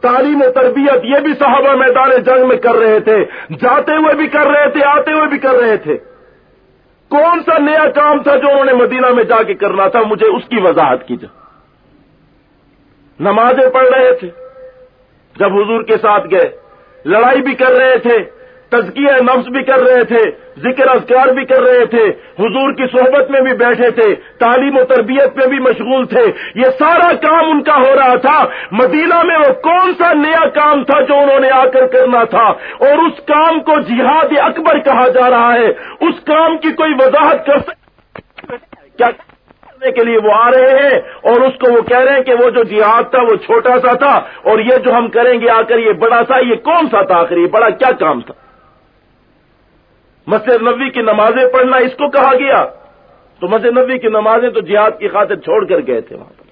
تعلیم و تربیت یہ بھی صحابہ میدان جنگ میں کر رہے تھے، جاتے ہوئے بھی کر رہے تھے، آتے ہوئے بھی کر رہے تھے۔ کون سا نیا کام تھا جو انہوں نے مدینہ میں جا کے کرنا تھا؟ مجھے اس کی وضاحت کی جائے نمازیں پڑھ رہے تھے، جب حضور کے ساتھ گئے، لڑائی بھی کر رہے تھے۔ تزکیہ نفس بھی کر رہے تھے، ذکر اذکار بھی کر رہے تھے، حضور کی صحبت میں بھی بیٹھے تھے، تعلیم و تربیت میں بھی مشغول تھے۔ یہ سارا کام ان کا ہو رہا تھا۔ مدینہ میں وہ کون سا نیا کام تھا جو انہوں نے آ کر کرنا تھا؟ اور اس کام کو جہاد اکبر کہا جا رہا ہے۔ اس کام کی کوئی وضاحت کر سکتے کیا کرنے کے لیے وہ آ رہے ہیں؟ اور اس کو وہ کہہ رہے ہیں کہ وہ جو جہاد تھا وہ چھوٹا سا تھا، اور یہ جو ہم کریں گے آ کر یہ بڑا سا، یہ کون سا تھا آخر؟ یہ بڑا کیا کام تھا؟ مسجد نبی کی نمازیں پڑھنا اس کو کہا گیا۔ تو مسجد نبی کی نمازیں تو جہاد کی خاطر چھوڑ کر گئے تھے وہاں پر۔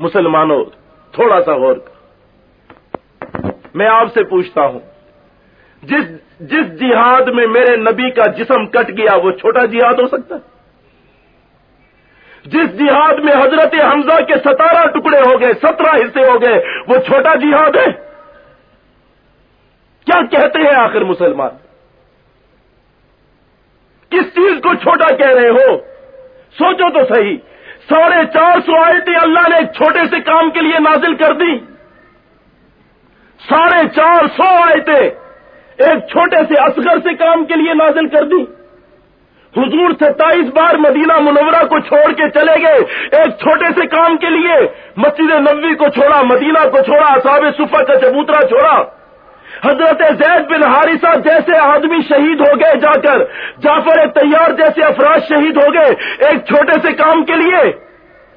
مسلمانوں، تھوڑا سا غور کر۔ میں آپ سے پوچھتا ہوں، جس جس جہاد میں میرے نبی کا جسم کٹ گیا، وہ چھوٹا جہاد ہو سکتا ہے؟ جس جہاد میں حضرت حمزہ کے ستارہ ٹکڑے ہو گئے، سترہ حصے ہو گئے، وہ چھوٹا جہاد ہے؟ کیا کہتے ہیں آخر مسلمان؟ کس چیز کو چھوٹا کہہ رہے ہو؟ سوچو تو صحیح، ساڑھے چار سو آیتیں اللہ نے ایک چھوٹے سے کام کے لیے نازل کر دی ساڑھے چار سو آیتیں ایک چھوٹے سے اصغر سے کام کے لیے نازل کر دی حضور ستائیس بار مدینہ منورہ کو چھوڑ کے چلے گئے۔ ایک چھوٹے سے کام کے لیے مسجد نبوی کو چھوڑا، مدینہ کو چھوڑا صاب صفا کا چبوترا چھوڑا۔ حضرت زید بن حارثہ جیسے آدمی شہید ہو گئے جا کر، جعفر تیار جیسے افراد شہید ہو گئے، ایک چھوٹے سے کام کے لیے۔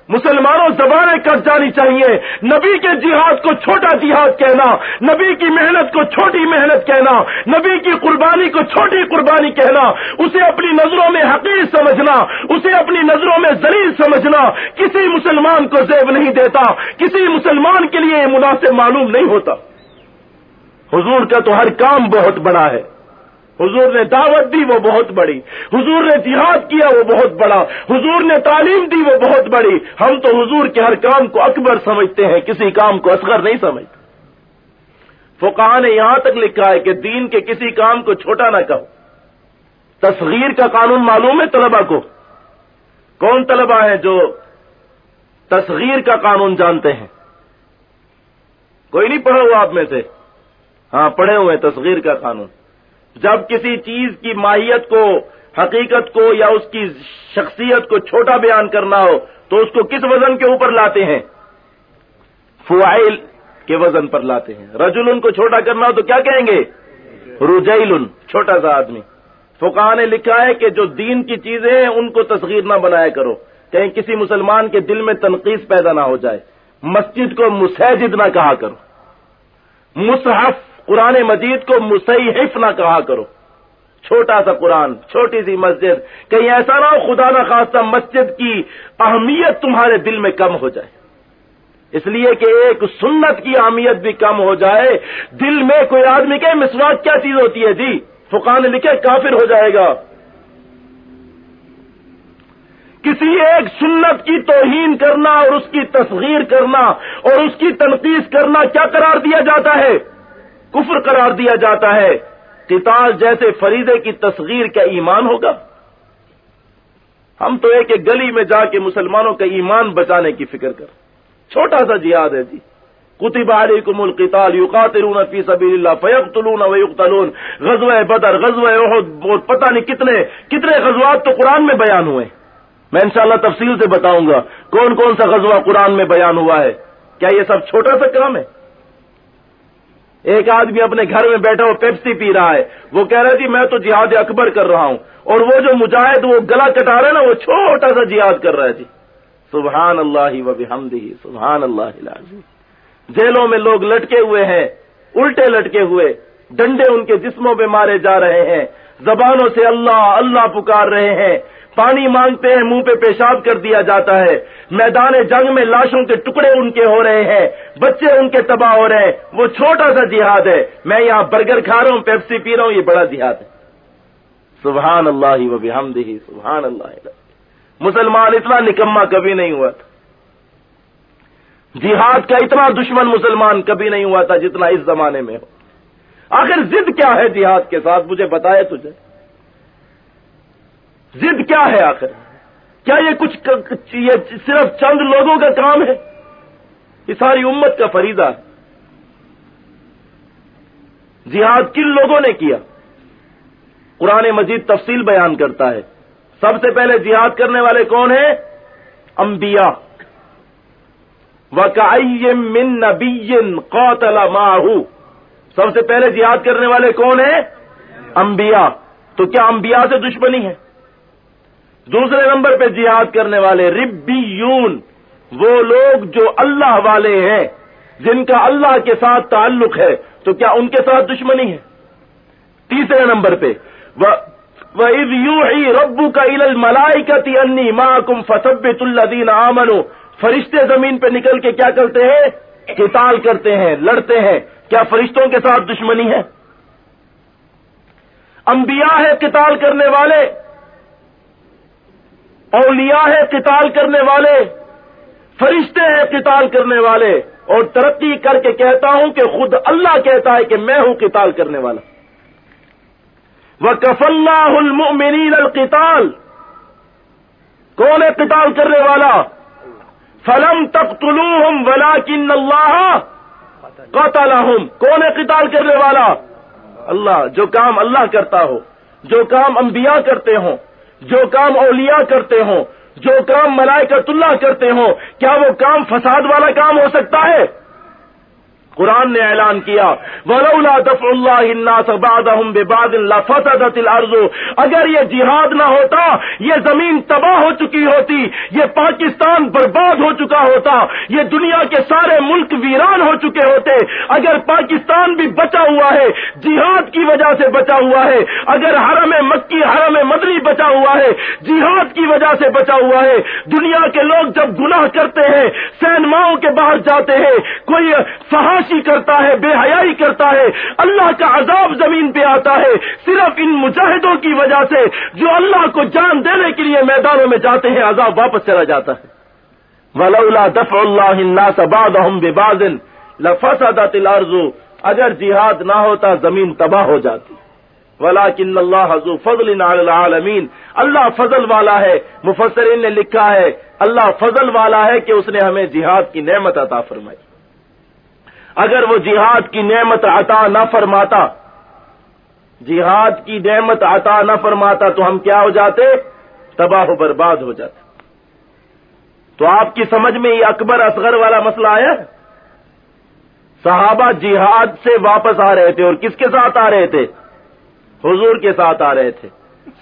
مسلمانوں زبانیں کٹ جانی چاہیے۔ نبی کے جہاد کو چھوٹا جہاد کہنا، نبی کی محنت کو چھوٹی محنت کہنا، نبی کی قربانی کو چھوٹی قربانی کہنا۔ اسے اپنی نظروں میں حقیق سمجھنا، اسے اپنی نظروں میں ذلیل سمجھنا۔ کسی مسلمان کو زیب نہیں دیتا، کسی مسلمان کے لیے یہ مناسب معلوم نہیں ہوتا۔ حضور کا تو ہر کام بہت بڑا ہے۔ حضور نے دعوت دی وہ بہت بڑی۔ حضور نے جہاد کیا وہ بہت بڑا۔ حضور نے تعلیم دی وہ بہت بڑی۔ ہم تو حضور کے ہر کام کو اکبر سمجھتے ہیں، کسی کام کو اصغر نہیں سمجھتے۔ فقہ نے یہاں تک لکھا ہے کہ دین کے کسی کام کو چھوٹا نہ کہو۔ تصغیر کا قانون معلوم ہے طلبا کو؟ کون طلبا ہے جو تصغیر کا قانون جانتے ہیں؟ کوئی نہیں پڑھا ہوا آپ میں سے۔ ہاں پڑھے ہوئے تصغیر کا قانون۔ جب کسی چیز کی ماہیت کو، حقیقت کو یا اس کی شخصیت کو چھوٹا بیان کرنا ہو، تو اس کو کس وزن کے اوپر لاتے ہیں؟ فوائل کے وزن پر لاتے ہیں۔ رجل ان کو چھوٹا کرنا ہو تو کیا کہیں گے؟ رجیل چھوٹا سا آدمی۔ فقہ نے لکھا ہے کہ جو دین کی چیزیں ہیں، ان کو تصغیر نہ بنایا کرو۔ کہیں کسی مسلمان کے دل میں تنقید پیدا نہ ہو جائے۔ مسجد کو مسجد نہ کہا کرو۔ مصحف قرآن مجید کو مسیحف نہ کہا کرو۔ چھوٹا سا قرآن، چھوٹی سی مسجد، کہیں ایسا نہ ہو خدا نہ خاصا مسجد کی اہمیت تمہارے دل میں کم ہو جائے۔ اس لیے کہ ایک سنت کی اہمیت بھی کم ہو جائے۔ دل میں کوئی آدمی کہ مسواک کیا چیز ہوتی ہے؟ جی فقان لکھے، کافر ہو جائے گا۔ کسی ایک سنت کی توہین کرنا اور اس کی تصغیر کرنا اور اس کی تنقید کرنا کیا قرار دیا جاتا ہے؟ کفر قرار دیا جاتا ہے قتال جیسے فریدے کی تصغیر کا ایمان ہوگا ہم تو ایک ایک گلی میں جا کے مسلمانوں کا ایمان بچانے کی فکر کر چھوٹا سا جہاد ہے جی کتب علیکم القتال یقاتلون فی سبیل اللہ فیقتلون ویقتلون. غزوہ بدر، غزوہ احد، اور پتہ نہیں کتنے کتنے غزوات تو قرآن میں بیان ہوئے میں انشاءاللہ تفصیل سے بتاؤں گا کون کون سا غزوہ قرآن میں بیان ہوا ہے۔ کیا یہ سب چھوٹا سا کام ہے؟ ایک آدمی اپنے گھر میں بیٹھا، وہ پیپسی پی رہا ہے۔ وہ کہہ رہا جی میں تو جہاد اکبر کر رہا ہوں۔ اور وہ جو مجاہد، وہ گلا کٹا رہا ہے نا، وہ چھوٹا سا جہاد کر رہا ہے جی۔ سبحان اللہ و بحمدی سبحان اللہ جیلوں میں لوگ لٹکے ہوئے ہیں، الٹے لٹکے ہوئے۔ ڈنڈے ان کے جسموں پہ مارے جا رہے ہیں۔ زبانوں سے اللہ اللہ پکار رہے ہیں۔ پانی مانگتے ہیں، منہ پہ پیشاب کر دیا جاتا ہے۔ میدان جنگ میں لاشوں کے ٹکڑے ان کے ہو رہے ہیں۔ بچے ان کے تباہ ہو رہے ہیں۔ وہ چھوٹا سا جہاد ہے۔ میں یہاں برگر کھا رہا ہوں، پیپسی پی رہا ہوں، یہ بڑا جہاد ہے۔ سبحان اللہ و بحمدہ، سبحان اللہ۔ مسلمان اتنا نکما کبھی نہیں ہوا تھا۔ جہاد کا اتنا دشمن مسلمان کبھی نہیں ہوا تھا جتنا اس زمانے میں ہو۔ آخر ضد کیا ہے جہاد کے ساتھ؟ مجھے بتایا تجھے۔ ضد کیا ہے آخر؟ کیا یہ کچھ یہ صرف چند لوگوں کا کام ہے؟ یہ ساری امت کا فریضہ ہے۔ جہاد کن لوگوں نے کیا؟ قرآن مجید تفصیل بیان کرتا ہے۔ سب سے پہلے جہاد کرنے والے کون ہیں؟ انبیاء۔ وکائی من نبی قوتل ماہو سب سے پہلے جہاد کرنے والے کون ہیں؟ انبیاء۔ تو کیا انبیاء سے دشمنی ہے؟ دوسرے نمبر پہ جہاد کرنے والے ربی یون وہ لوگ جو اللہ والے ہیں، جن کا اللہ کے ساتھ تعلق ہے، تو کیا ان کے ساتھ دشمنی ہے؟ تیسرے نمبر پہ ربو کا عل ملائی کا تی انی ماں کم فصبت اللہ دین فرشتے زمین پہ نکل کے کیا کرتے ہیں؟ قتال کرتے ہیں، لڑتے ہیں۔ کیا فرشتوں کے ساتھ دشمنی ہے؟ انبیاء ہے قتال کرنے والے۔ اولیاء ہے قتال کرنے والے، فرشتے ہیں قتال کرنے والے، اور ترقی کر کے کہتا ہوں کہ خود اللہ کہتا ہے کہ میں ہوں قتال کرنے والا۔ وہ کف اللہ المؤمنین القتال۔ کون ہے قتال کرنے والا؟ فلم تک طلوع ہم ولا کن اللہ کون ہے قتال کرنے والا؟ اللہ، جو کام اللہ کرتا ہو، جو کام انبیاء کرتے ہوں۔ جو کام اولیاء کرتے ہوں، جو کام ملائکت اللہ کرتے ہوں، کیا وہ کام فساد والا کام ہو سکتا ہے؟ قرآن نے اعلان کیا، ولولا دفع اللہ الارض اگر یہ جہاد نہ ہوتا، یہ زمین تباہ ہو چکی ہوتی، یہ پاکستان برباد ہو چکا ہوتا، یہ دنیا کے سارے ملک ویران ہو چکے ہوتے۔ اگر پاکستان بھی بچا ہوا ہے، جہاد کی وجہ سے بچا ہوا ہے۔ اگر حرم مکی، حرم مدری بچا ہوا ہے، جہاد کی وجہ سے بچا ہوا ہے۔ دنیا کے لوگ جب گناہ کرتے ہیں سینماؤں کے باہر جاتے ہیں، کوئی فہاش کرتا ہے، بے حیائی کرتا ہے، اللہ کا عذاب زمین پہ آتا ہے۔ صرف ان مجاہدوں کی وجہ سے جو اللہ کو جان دینے کے لیے میدانوں میں جاتے ہیں، عذاب واپس چلا جاتا ہے۔ ولولا دفع اللہ بعض لفسدت الارض۔ اگر جہاد نہ ہوتا، زمین تباہ ہو جاتی۔ ولا کن اللہ حضو فضل العالمین۔ اللہ فضل والا ہے، مفسرین نے لکھا ہے، اللہ فضل والا ہے کہ اس نے ہمیں جہاد کی نعمت عطا فرمائی۔ اگر وہ جہاد کی نعمت عطا نہ فرماتا، جہاد کی نعمت عطا نہ فرماتا تو ہم کیا ہو جاتے؟ تباہ و برباد ہو جاتے۔ تو آپ کی سمجھ میں یہ اکبر اصغر والا مسئلہ آیا؟ صحابہ جہاد سے واپس آ رہے تھے اور کس کے ساتھ آ رہے تھے؟ حضور کے ساتھ آ رہے تھے۔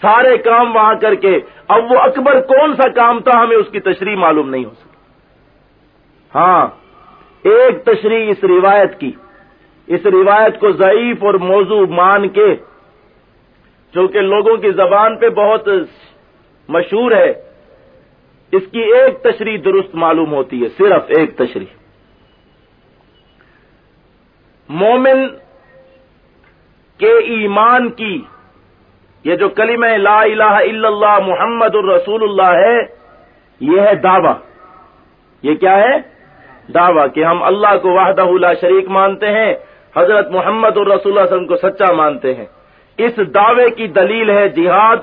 سارے کام وہاں کر کے، اب وہ اکبر کون سا کام تھا ہمیں اس کی تشریح معلوم نہیں ہو سکی۔ ہاں ایک تشریح اس روایت کی۔ اس روایت کو ضعیف اور موضوع مان کے جو کہ لوگوں کی زبان پہ بہت مشہور ہے، اس کی ایک تشریح درست معلوم ہوتی ہے، صرف ایک تشریح۔ مومن کے ایمان کی، یہ جو کلمہ لا الہ الا اللہ محمد الرسول اللہ ہے، یہ ہے دعوی۔ یہ کیا ہے؟ دعویٰ کہ ہم اللہ کو وحدہ لا شریک مانتے ہیں، حضرت محمد الرسول اللہ علیہ وسلم کو سچا مانتے ہیں۔ اس دعوے کی دلیل ہے جہاد،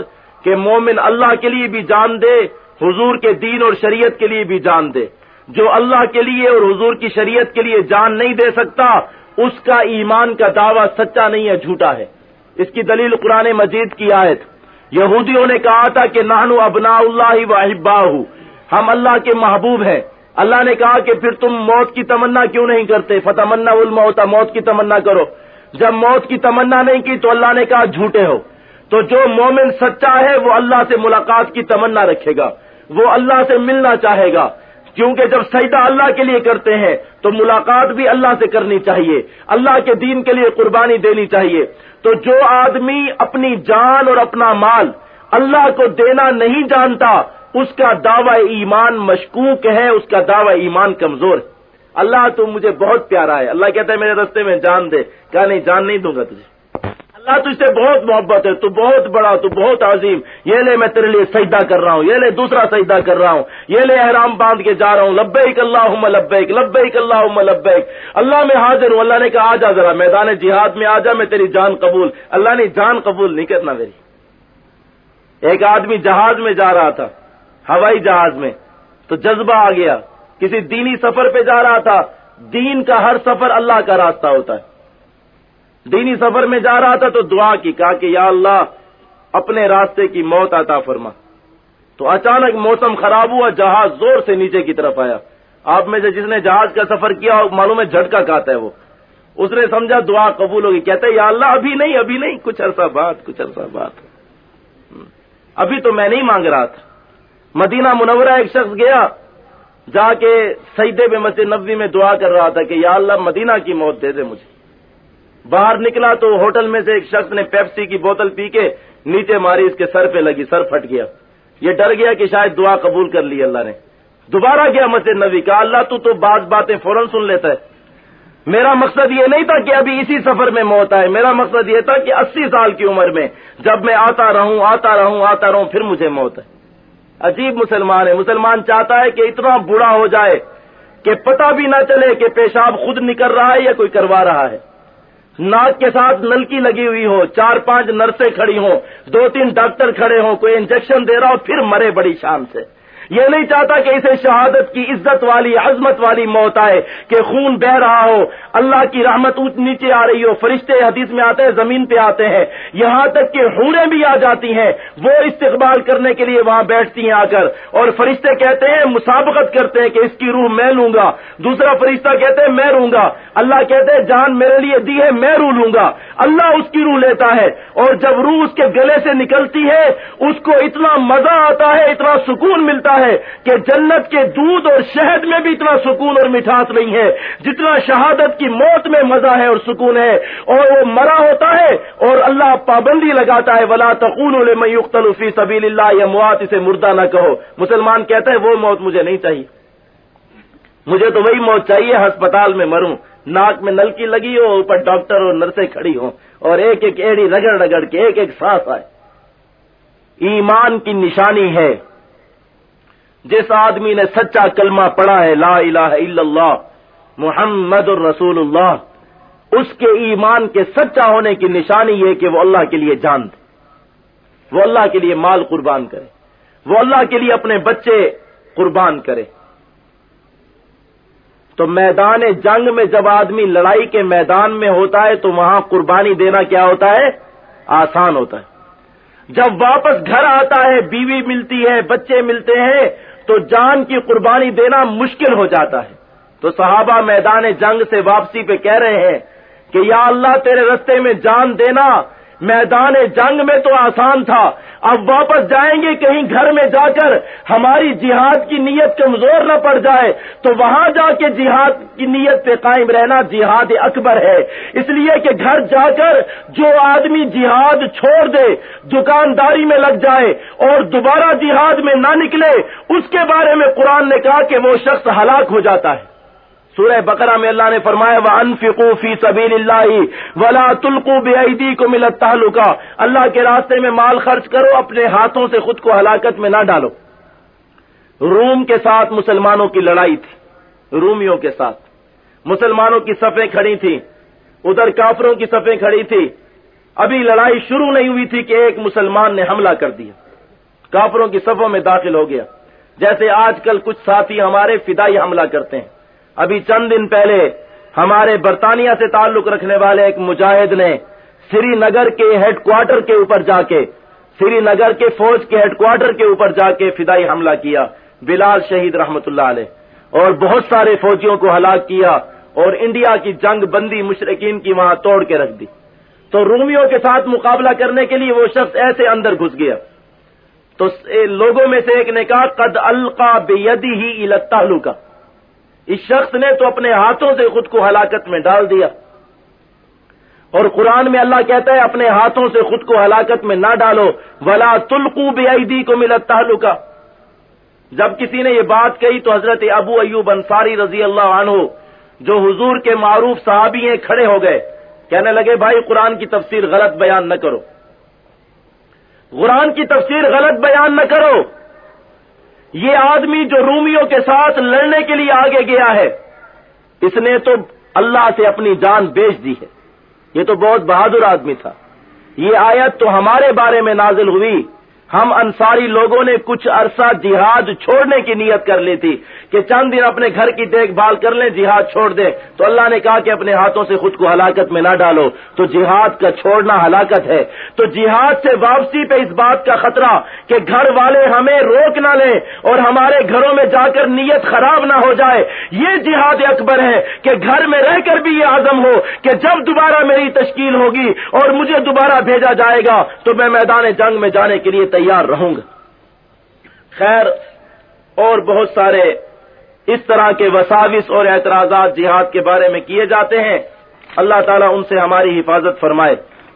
کہ مومن اللہ کے لیے بھی جان دے، حضور کے دین اور شریعت کے لیے بھی جان دے۔ جو اللہ کے لیے اور حضور کی شریعت کے لیے جان نہیں دے سکتا، اس کا ایمان کا دعویٰ سچا نہیں ہے، جھوٹا ہے۔ اس کی دلیل قرآن مجید کی آیت۔ یہودیوں نے کہا تھا کہ نانو ابنا اللہ و ہم اللہ کے محبوب ہیں۔ اللہ نے کہا کہ پھر تم موت کی تمنا کیوں نہیں کرتے؟ فتح منا الموتا موت کی تمنا کرو۔ جب موت کی تمنا نہیں کی تو اللہ نے کہا جھوٹے ہو۔ تو جو مومن سچا ہے وہ اللہ سے ملاقات کی تمنا رکھے گا۔ وہ اللہ سے ملنا چاہے گا۔ کیونکہ جب سجدہ اللہ کے لیے کرتے ہیں تو ملاقات بھی اللہ سے کرنی چاہیے۔ اللہ کے دین کے لیے قربانی دینی چاہیے۔ تو جو آدمی اپنی جان اور اپنا مال اللہ کو دینا نہیں جانتا اس کا دعوی ایمان مشکوک ہے، اس کا دعوی ایمان کمزور ہے۔ اللہ تو مجھے بہت پیارا ہے۔ اللہ کہتا ہے میرے رستے میں جان دے۔ کہا نہیں، جان نہیں دوں گا تجھے۔ اللہ تجھ سے بہت محبت ہے، تو بہت بڑا، تو بہت عظیم۔ یہ لے میں تیرے لیے سجدہ کر رہا ہوں۔ یہ لے دوسرا سجدہ کر رہا ہوں۔ یہ لے احرام باندھ کے جا رہا ہوں۔ لبیک اللہ لبیک لبیک اللہ لبیک۔ اللہ میں حاضر ہوں۔ اللہ نے کہا آ جا ذرا، میدان جہاد میں آ جا میں تیری جان قبول۔ اللہ نے جان قبول نہیں کرنا میری۔ ایک آدمی جہاز میں جا رہا تھا۔ ہوائی جہاز میں۔ تو جذبہ آ گیا۔ کسی دینی سفر پہ جا رہا تھا۔ دین کا ہر سفر اللہ کا راستہ ہوتا ہے۔ دینی سفر میں جا رہا تھا تو دعا کی، کہا کہ یا اللہ، اپنے راستے کی موت عطا فرما۔ تو اچانک موسم خراب ہوا، جہاز زور سے نیچے کی طرف آیا۔ آپ میں سے جس نے جہاز کا سفر کیا، معلوم ہے جھٹکا کھاتا ہے وہ۔ اس نے سمجھا دعا قبول ہوگی۔ کہتے یا اللہ، ابھی نہیں ابھی نہیں، کچھ عرصہ بات کچھ عرصہ بات ابھی تو میں نہیں مانگ رہا تھا۔ مدینہ منورہ ایک شخص گیا، جا کے سیدے میں مسجد نبوی میں دعا کر رہا تھا کہ یا اللہ مدینہ کی موت دے دے مجھے۔ باہر نکلا تو ہوٹل میں سے ایک شخص نے پیپسی کی بوتل پی کے نیچے ماری، اس کے سر پہ لگی، سر پھٹ گیا۔ یہ ڈر گیا کہ شاید دعا قبول کر لی اللہ نے۔ دوبارہ گیا مسجد نبی کا اللہ تو تو بعض باتیں فوراً سن لیتا ہے۔ میرا مقصد یہ نہیں تھا کہ ابھی اسی سفر میں موت آئے، میرا مقصد یہ تھا کہ اسی سال کی عمر میں جب میں آتا رہوں آتا رہوں آتا رہوں، پھر مجھے موت ہے۔ عجیب مسلمان ہے۔ مسلمان چاہتا ہے کہ اتنا بوڑھا ہو جائے کہ پتہ بھی نہ چلے کہ پیشاب خود نکل رہا ہے یا کوئی کروا رہا ہے۔ ناک کے ساتھ نلکی لگی ہوئی ہو، چار پانچ نرسیں کھڑی ہوں، دو تین ڈاکٹر کھڑے ہوں، کوئی انجیکشن دے رہا ہو، پھر مرے بڑی شان سے۔ یہ نہیں چاہتا کہ اسے شہادت کی عزت والی، عظمت والی موت آئے، کہ خون بہ رہا ہو۔ اللہ کی رحمت اونچ نیچے آ رہی ہو۔ فرشتے حدیث میں آتے ہیں، زمین پہ آتے ہیں۔ یہاں تک کہ ہوریں بھی آ جاتی ہیں۔ وہ استقبال کرنے کے لیے وہاں بیٹھتی ہیں آ کر۔ اور فرشتے کہتے ہیں، مسابقت کرتے ہیں کہ اس کی روح میں لوں گا۔ دوسرا فرشتہ کہتے ہیں، میں لوں گا۔ اللہ کہتے ہیں، جان میرے لیے دی ہے، میں روح لوں گا۔ اللہ اس کی روح لیتا ہے۔ اور جب روح اس کے گلے سے نکلتی ہے، اس کو اتنا مزہ آتا ہے، اتنا سکون ملتا ہے ہے کہ جنت کے دودھ اور شہد میں بھی اتنا سکون اور مٹھاس نہیں ہے، جتنا شہادت کی موت میں مزہ ہے اور سکون ہے۔ اور وہ مرا ہوتا ہے اور اللہ پابندی لگاتا ہے، ولا تقول یقتل فی سبیل اللہ یا موت اسے مردہ نہ کہو۔ مسلمان کہتا ہے، وہ موت مجھے نہیں چاہیے۔ مجھے تو وہی موت چاہیے، ہسپتال میں مروں۔ ناک میں نلکی لگی ہو، اوپر ڈاکٹر اور نرسیں کھڑی ہوں۔ اور ایک ایک ایڑی رگڑ رگڑ کے ایک ایک سانس آئے۔ ایمان کی نشانی ہے۔ جس آدمی نے سچا کلمہ پڑھا ہے، لا الہ الا اللہ، محمد الرسول اللہ، اس کے ایمان کے سچا ہونے کی نشانی یہ کہ وہ اللہ کے لیے جان دے، وہ اللہ کے لیے مال قربان کرے، وہ اللہ کے لیے اپنے بچے قربان کرے۔ تو میدان جنگ میں جب آدمی لڑائی کے میدان میں ہوتا ہے تو وہاں قربانی دینا کیا ہوتا ہے؟ آسان ہوتا ہے۔ جب واپس گھر آتا ہے، بیوی ملتی ہے، بچے ملتے ہیں تو جان کی قربانی دینا مشکل ہو جاتا ہے۔ تو صحابہ میدان جنگ سے واپسی پہ کہہ رہے ہیں کہ یا اللہ تیرے رستے میں جان دینا میدان جنگ میں تو آسان تھا۔ اب واپس جائیں گے کہیں گھر میں جا کر۔ ہماری جہاد کی نیت کمزور نہ پڑ جائے۔ تو وہاں جا کے جہاد کی نیت پہ قائم رہنا جہاد اکبر ہے۔ اس لیے کہ گھر جا کر جو آدمی جہاد چھوڑ دے، دکانداری میں لگ جائے اور دوبارہ جہاد میں نہ نکلے، اس کے بارے میں قرآن نے کہا کہ وہ شخص ہلاک ہو جاتا ہے۔ سورہ بقرہ میں اللہ نے فرمایا وہ انفقو فی سبیل اللہ ولا تلقو بے کو ملت تعلقہ اللہ کے راستے میں مال خرچ کرو، اپنے ہاتھوں سے خود کو ہلاکت میں نہ ڈالو۔ روم کے ساتھ مسلمانوں کی لڑائی تھی، رومیوں کے ساتھ۔ مسلمانوں کی صفیں کھڑی تھیں، ادھر کافروں کی صفیں کھڑی تھی ابھی لڑائی شروع نہیں ہوئی تھی کہ ایک مسلمان نے حملہ کر دیا۔ کافروں کی صفوں میں داخل ہو گیا۔ جیسے آج کل کچھ ساتھی ہمارے فدائی حملہ کرتے ہیں۔ ابھی چند دن پہلے ہمارے برطانیہ سے تعلق رکھنے والے ایک مجاہد نے سری نگر کے ہیڈ کوارٹر کے اوپر جا کے، سری نگر کے فوج کے ہیڈ کوارٹر کے اوپر جا کے فدائی حملہ کیا، بلال شہید رحمت اللہ علیہ۔ اور بہت سارے فوجیوں کو ہلاک کیا اور انڈیا کی جنگ بندی مشرقین کی وہاں توڑ کے رکھ دی۔ تو رومیوں کے ساتھ مقابلہ کرنے کے لیے وہ شخص ایسے اندر گھس گیا۔ تو لوگوں میں سے ایک نے کہا، قد القا بے ہی التالو کا اس شخص نے تو اپنے ہاتھوں سے خود کو ہلاکت میں ڈال دیا۔ اور قرآن میں اللہ کہتا ہے، اپنے ہاتھوں سے خود کو ہلاکت میں نہ ڈالو۔ ولا تلقو بے کو ملت تعلقہ جب کسی نے یہ بات کہی تو حضرت ابو ایوب انصاری رضی اللہ عنہ، جو حضور کے معروف صحابی ہیں، کھڑے ہو گئے۔ کہنے لگے، بھائی، قرآن کی تفسیر غلط بیان نہ کرو۔ قرآن کی تفسیر غلط بیان نہ کرو۔ یہ آدمی جو رومیوں کے ساتھ لڑنے کے لیے آگے گیا ہے، اس نے تو اللہ سے اپنی جان بیچ دی ہے۔ یہ تو بہت بہادر آدمی تھا۔ یہ آیت تو ہمارے بارے میں نازل ہوئی۔ ہم انصاری لوگوں نے کچھ عرصہ جہاد چھوڑنے کی نیت کر لی تھی کہ چند دن اپنے گھر کی دیکھ بھال کر لیں، جہاد چھوڑ دیں۔ تو اللہ نے کہا کہ اپنے ہاتھوں سے خود کو ہلاکت میں نہ ڈالو۔ تو جہاد کا چھوڑنا ہلاکت ہے۔ تو جہاد سے واپسی پہ اس بات کا خطرہ کہ گھر والے ہمیں روک نہ لیں اور ہمارے گھروں میں جا کر نیت خراب نہ ہو جائے۔ یہ جہاد اکبر ہے کہ گھر میں رہ کر بھی یہ عزم ہو کہ جب دوبارہ میری تشکیل ہوگی اور مجھے دوبارہ بھیجا جائے گا تو میں میدان جنگ میں جانے کے لیے تیار رہوں گا۔ خیر، اور بہت سارے اس طرح کے وساوس اور اعتراضات جہاد کے بارے میں کیے جاتے ہیں۔ اللہ تعالیٰ ان سے ہماری حفاظت فرمائے۔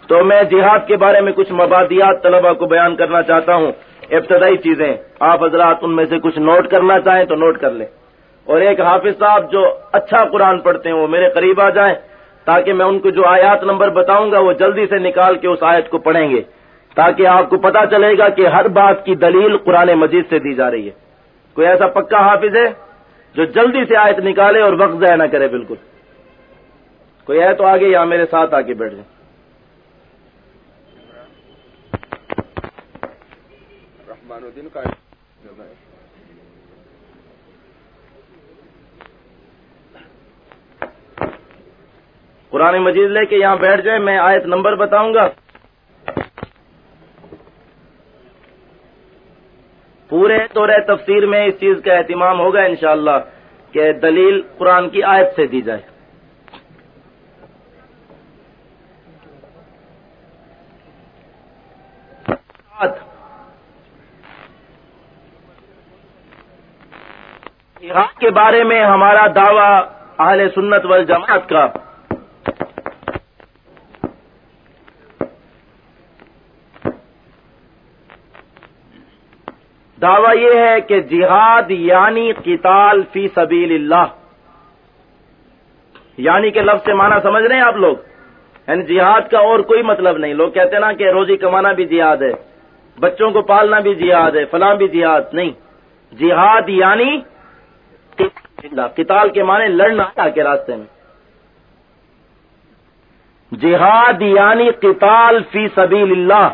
تو میں جہاد کے بارے میں کچھ مبادیات طلبہ کو بیان کرنا چاہتا ہوں۔ ابتدائی چیزیں، آپ حضرات ان میں سے کچھ نوٹ کرنا چاہیں تو نوٹ کر لیں۔ اور ایک حافظ صاحب جو اچھا قرآن پڑھتے ہیں، وہ میرے قریب آ جائیں، تاکہ میں ان کو جو آیات نمبر بتاؤں گا، وہ جلدی سے نکال کے اس آیت کو پڑھیں گے۔ تاکہ آپ کو پتا چلے گا کہ ہر بات کی دلیل قرآن مجید سے دی جا رہی ہے۔ کوئی ایسا پکا حافظ ہے جو جلدی سے آیت نکالے اور وقت ضائع نہ کرے بالکل۔ کوئی ہے تو آگے یا میرے ساتھ آ کے بیٹھ جائیں۔ رحمان الدین کا قرآن مجید لے کے یہاں بیٹھ جائیں میں آیت نمبر بتاؤں گا۔ پورے طور تفسیر میں اس چیز کا اہتمام ہوگا انشاءاللہ کہ دلیل قرآن کی آیت سے دی جائے۔ کے بارے میں ہمارا دعویٰ اہل سنت والجماعت کا دعویٰ یہ ہے کہ جہاد یعنی قتال فی سبیل اللہ۔ یعنی کہ لفظ سے معنی سمجھ رہے ہیں آپ لوگ؟ یعنی جہاد کا اور کوئی مطلب نہیں۔ لوگ کہتے نا کہ روزی کمانا بھی جہاد ہے، بچوں کو پالنا بھی جہاد ہے، فلاں بھی جہاد۔ نہیں۔ جہاد یعنی قتال کے معنی لڑنا کے راستے میں۔ جہاد یعنی قتال فی سبیل اللہ۔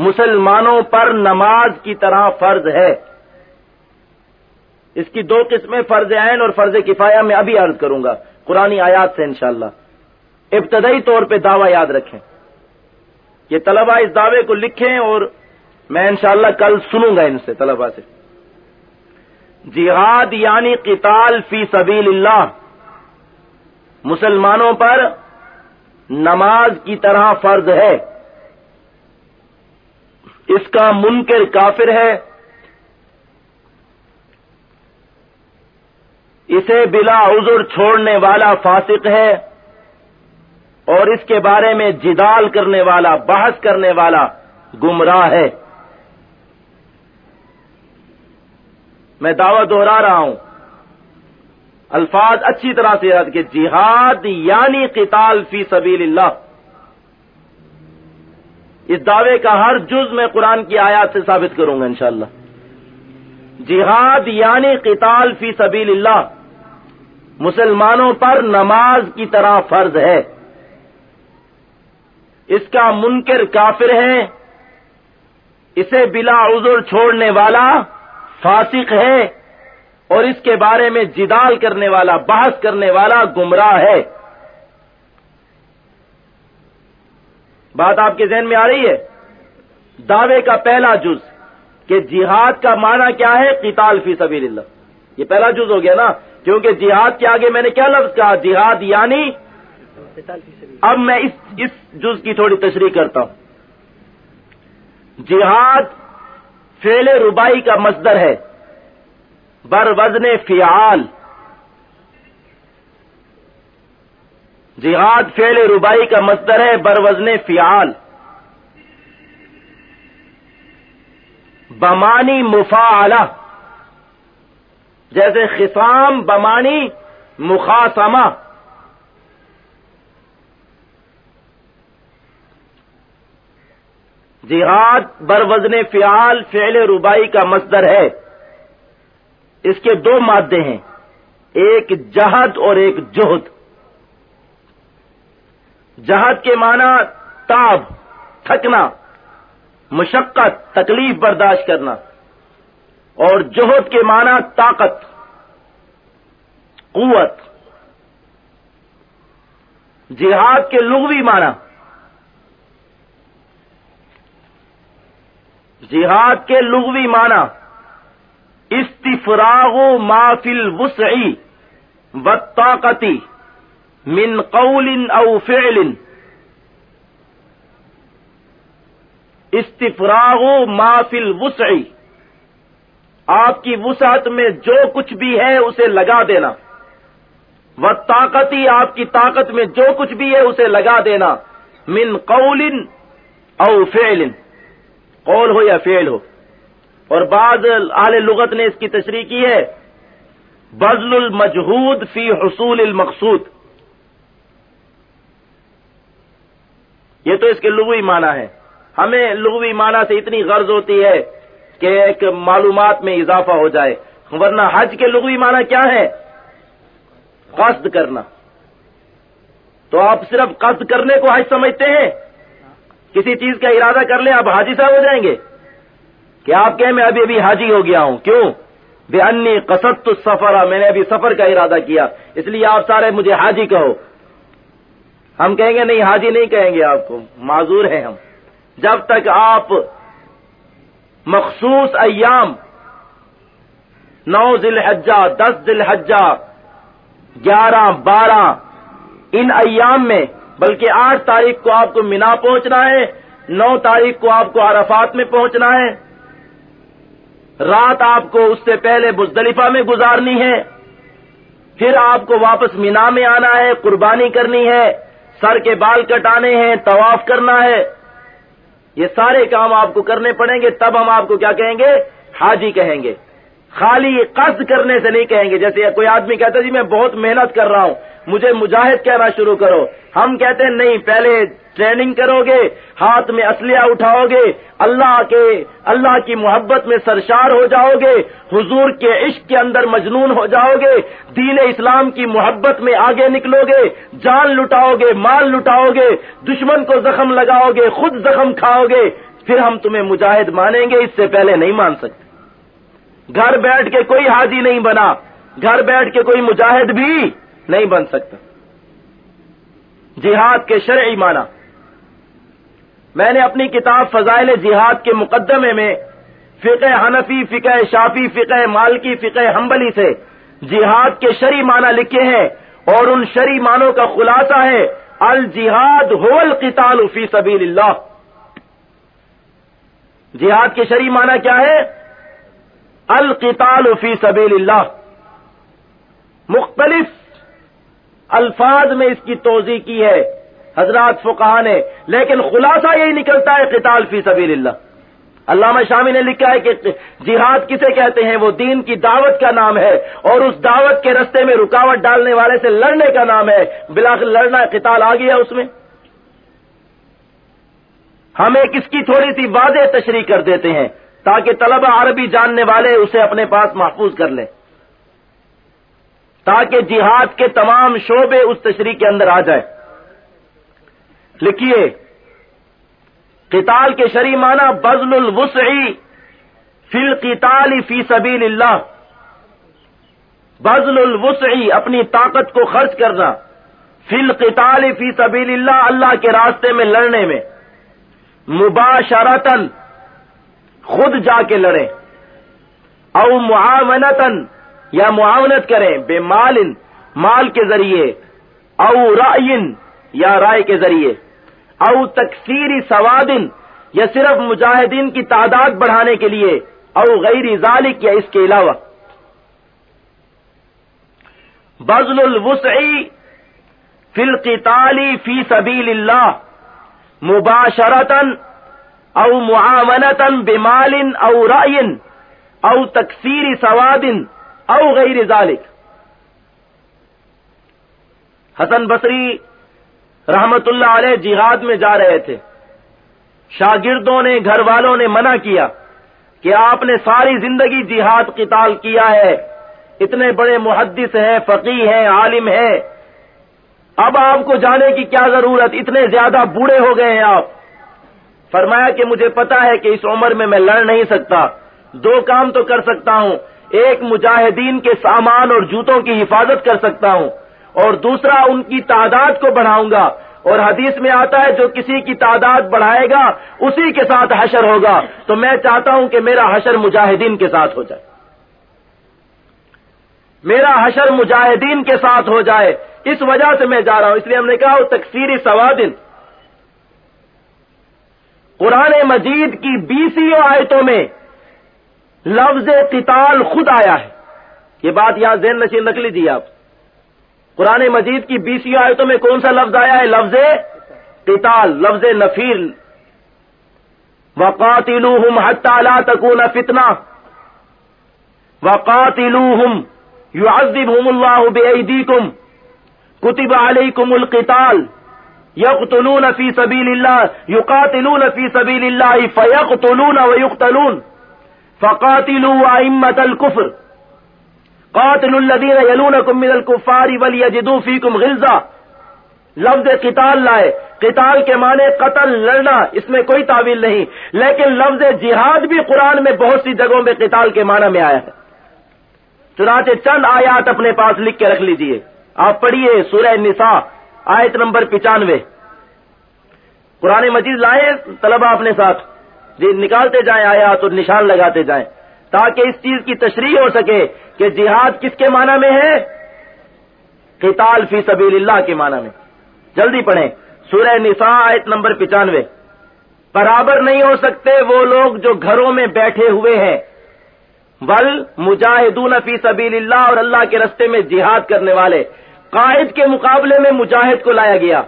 مسلمانوں پر نماز کی طرح فرض ہے۔ اس کی دو قسمیں فرض عین اور فرض کفایہ میں ابھی عرض کروں گا۔ قرآن آیات سے انشاءاللہ۔ ابتدائی طور پہ دعوی یاد رکھیں۔ یہ طلبہ اس دعوے کو لکھیں اور میں انشاءاللہ کل سنوں گا ان سے طلبہ سے۔ جہاد یعنی قتال فی سبیل اللہ۔ مسلمانوں پر نماز کی طرح فرض ہے۔ اس کا منکر کافر ہے۔ اسے بلا عذر چھوڑنے والا فاسق ہے اور اس کے بارے میں جدال کرنے والا، بحث کرنے والا گمراہ ہے۔ میں دعوی دہرا رہا ہوں۔ الفاظ اچھی طرح سے یاد کہ جہاد یعنی قتال فی سبیل اللہ۔ اس دعوے کا ہر جز میں قرآن کی آیات سے ثابت کروں گا انشاءاللہ۔ جہاد یعنی قتال فی سبیل اللہ۔ مسلمانوں پر نماز کی طرح فرض ہے۔ اس کا منکر کافر ہے۔ اسے بلا عذر چھوڑنے والا فاسق ہے۔ اور اس کے بارے میں جدال کرنے والا، بحث کرنے والا گمراہ ہے۔ بات آپ کے ذہن میں آ رہی ہے؟ دعوے کا پہلا جز کہ جہاد کا معنی کیا ہے قتال فی سبیل اللہ۔ یہ پہلا جز ہو گیا نا، کیونکہ جہاد کے آگے میں نے کیا لفظ کہا؟ جہاد یعنی اب میں اس اس جز کی تھوڑی تشریح کرتا ہوں۔ جہاد فیل ربائی کا مصدر ہے۔ بر وزن فیال جہاد فعل ربائی کا مصدر ہے بروزن فیال بمانی مفاعلہ۔ جیسے خسام بمانی مخاسمہ جہاد بروزن فعال فعل ربائی کا مصدر ہے۔ اس کے دو مادے ہیں، ایک جہد اور ایک جہد۔ جہد کے معنی تاب، تھکنا، مشقت، تکلیف برداشت کرنا، اور جوہد کے معنی طاقت، قوت۔ جہاد کے لغوی معنی۔ جہاد کے لغوی معنی۔ استفراغ و مافل وسعی و طاقتی من قول او فعل. استفراغ مافل وسعی آپ کی وسعت میں جو کچھ بھی ہے اسے لگا دینا. و طاقتی آپ کی طاقت میں جو کچھ بھی ہے اسے لگا دینا. من قول او فعل. قول ہو یا فعل ہو. اور بعض اعلی لغت نے اس کی تشریح کی ہے. بزل المجہود فی حصول المقصود. یہ تو اس کے لغوی معنی ہے۔ ہمیں لغوی معنی سے اتنی غرض ہوتی ہے کہ ایک معلومات میں اضافہ ہو جائے۔ ورنہ حج کے لغوی معنی کیا ہے؟ قصد کرنا۔ تو آپ صرف قصد کرنے کو حج سمجھتے ہیں؟ کسی چیز کا ارادہ کر لیں، آپ حاجی صاحب ہو جائیں گے۔ کہ آپ کہیں، میں ابھی ابھی حاجی ہو گیا ہوں۔ کیوں؟ بے انی قصد تو سفر میں نے ابھی سفر کا ارادہ کیا۔ اس لیے آپ سارے مجھے حاجی کہو۔ ہم کہیں گے نہیں، حاجی نہیں کہیں گے آپ کو۔ معذور ہیں ہم۔ جب تک آپ مخصوص ایام نو ذی الحجہ دس ذی الحجہ گیارہ، بارہ، ان ایام میں، بلکہ آٹھ تاریخ کو آپ کو مینا پہنچنا ہے، نو تاریخ کو آپ کو عرفات میں پہنچنا ہے، رات آپ کو اس سے پہلے بزدلفہ میں گزارنی ہے، پھر آپ کو واپس مینا میں آنا ہے، قربانی کرنی ہے سر کے بال کٹانے ہیں، طواف کرنا ہے۔ یہ سارے کام آپ کو کرنے پڑیں گے، تب ہم آپ کو کیا کہیں گے؟ حاجی کہیں گے۔ خالی قصد کرنے سے نہیں کہیں گے۔ جیسے کوئی آدمی کہتا جی میں بہت محنت کر رہا ہوں مجھے مجاہد کہنا شروع کرو۔ ہم کہتے ہیں، نہیں، پہلے ٹریننگ کرو گے، ہاتھ میں اسلحہ اٹھاؤ گے، اللہ کے، اللہ کی محبت میں سرشار ہو جاؤ گے، حضور کے عشق کے اندر مجنون ہو جاؤ گے، دین اسلام کی محبت میں آگے نکلو گے، جان لٹاؤ گے، مال لٹاؤ گے، دشمن کو زخم لگاؤ گے، خود زخم کھاؤ گے، پھر ہم تمہیں مجاہد مانیں گے، اس سے پہلے نہیں مان سکتے۔ گھر بیٹھ کے کوئی حاجی نہیں بنا، گھر بیٹھ کے کوئی مجاہد بھی نہیں بن سکتا۔ جہاد کے شرعی معنی۔ میں نے اپنی کتاب فضائل جہاد کے مقدمے میں فقہ حنفی، فقہ شافی، فقہ مالکی، فقہ حنبلی سے جہاد کے شرعی معنی لکھے ہیں اور ان شرعی معنوں کا خلاصہ ہے، الجہاد ہو القتال فی سبیل اللہ۔ جہاد کے شرعی معنی کیا ہے؟ القتال فی سبیل اللہ۔ مختلف الفاظ میں اس کی توضیع کی ہے۔ حضرات فقہ نے، لیکن خلاصہ یہی نکلتا ہے، قتال فی سبیل اللہ علامہ شامی نے لکھا ہے کہ جہاد کسے کہتے ہیں؟ وہ دین کی دعوت کا نام ہے اور اس دعوت کے رستے میں رکاوٹ ڈالنے والے سے لڑنے کا نام ہے۔ بلاخر لڑنا قتال آ گیا اس میں۔ ہم ایک اس کی تھوڑی سی واضح تشریح کر دیتے ہیں تاکہ طلبہ عربی جاننے والے اسے اپنے پاس محفوظ کر لیں۔ تاکہ جہاد کے تمام شعبے اس تشریح کے اندر آ جائیں۔ لکھیے، قتال کے شری معنی بزل الوسعی فی القتال فی سبیل اللہ۔ بزل الوسعی، اپنی طاقت کو خرچ کرنا۔ فی القتال فی سبیل اللہ اللہ کے راستے میں لڑنے میں۔ مباشرتن خود جا کے لڑیں۔ او معاونتن یا معاونت کریں بے مال مال کے ذریعے، او رائن یا رائے کے ذریعے، او تکثیری سوادن یا صرف مجاہدین کی تعداد بڑھانے کے لیے، او غیر ذالک یا اس کے علاوہ۔ بزل الوسعی فی القتال فی سبیل اللہ مباشرتن او معاونتن بمال او رائن او تکثیر سوادن او غیر ذالک۔ حسن بصری رحمت اللہ علیہ جہاد میں جا رہے تھے۔ شاگردوں نے، گھر والوں نے منع کیا کہ آپ نے ساری زندگی جہاد قتال کیا ہے۔ اتنے بڑے محدث ہیں فقی ہیں، عالم ہیں۔ اب آپ کو جانے کی کیا ضرورت؟ اتنے زیادہ بوڑھے ہو گئے ہیں آپ۔ فرمایا کہ مجھے پتا ہے کہ اس عمر میں میں لڑ نہیں سکتا۔ دو کام تو کر سکتا ہوں۔ ایک مجاہدین کے سامان اور جوتوں کی حفاظت کر سکتا ہوں اور دوسرا ان کی تعداد کو بڑھاؤں گا اور حدیث میں آتا ہے جو کسی کی تعداد بڑھائے گا، اسی کے ساتھ حشر ہوگا۔ تو میں چاہتا ہوں کہ میرا حشر مجاہدین کے ساتھ ہو جائے۔ میرا حشر مجاہدین کے ساتھ ہو جائے۔ اس وجہ سے میں جا رہا ہوں۔ اس لیے ہم نے کہا وہ تکثیری سوادن۔ قرآن مجید کی بیسی آیتوں میں لفظ قتال خود آیا ہے۔ یہ بات یہاں ذہن نشین رکھ لیجیے آپ۔ قرآن مجید کی بیسی آیتوں میں کون سا لفظ آیا ہے؟ لفظ قتال، لفظ نفیر۔ وقاتلوہم حتی لا تکون فتنہ وقاتلوہم یعذبہم اللہ بیئیدیکم کتب علیکم القتال۔ یقتلون فی سبیل اللہ یقاتلون فی سبیل اللہ فیقتلون ویقتلون فقاتلوا ائمت الكفر. قاتل الذین یلونکم من الكفار ولیجدوا فیکم غلظہ لفظ قتال لائے. قتال کے معنی قتل، لڑنا، اس میں کوئی تعویل نہیں. لیکن لفظ جہاد بھی قرآن میں بہت سی جگہوں میں قتال کے معنی میں آیا ہے۔ چنانچہ چند آیات اپنے پاس لکھ کے رکھ لیجیے۔ آپ پڑھیے سورہ نساء آیت نمبر پچانوے۔ قرآن مجید لائے طلبہ اپنے ساتھ۔ جی، نکالتے جائیں آیات اور نشان لگاتے جائیں، تاکہ اس چیز کی تشریح ہو سکے کہ جہاد کس کے معنی میں ہے؟ قتال فی سبیل اللہ کے معنی میں۔ جلدی پڑھیں۔ سورہ نساء، آیت نمبر پچانوے۔ برابر نہیں ہو سکتے وہ لوگ جو گھروں میں بیٹھے ہوئے ہیں۔ ول مجاہدون فی سبیل اللہ اور اللہ کے رستے میں جہاد کرنے والے۔ قائد کے مقابلے میں مجاہد کو لایا گیا۔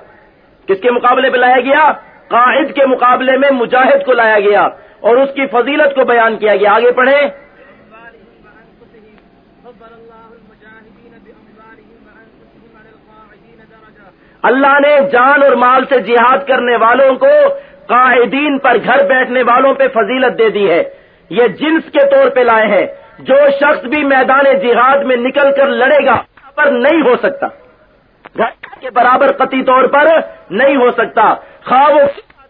کس کے مقابلے پہ لایا گیا؟ قائد کے مقابلے میں مجاہد کو لایا گیا اور اس کی فضیلت کو بیان کیا گیا۔ آگے پڑھیں۔ اللہ نے جان اور مال سے جہاد کرنے والوں کو قائدین پر گھر بیٹھنے والوں پہ فضیلت دے دی ہے۔ یہ جنس کے طور پہ لائے ہیں۔ جو شخص بھی میدان جہاد میں نکل کر لڑے گا پر نہیں ہو سکتا۔ گھر کے برابر قطعی طور پر نہیں ہو سکتا۔ خواہ وہ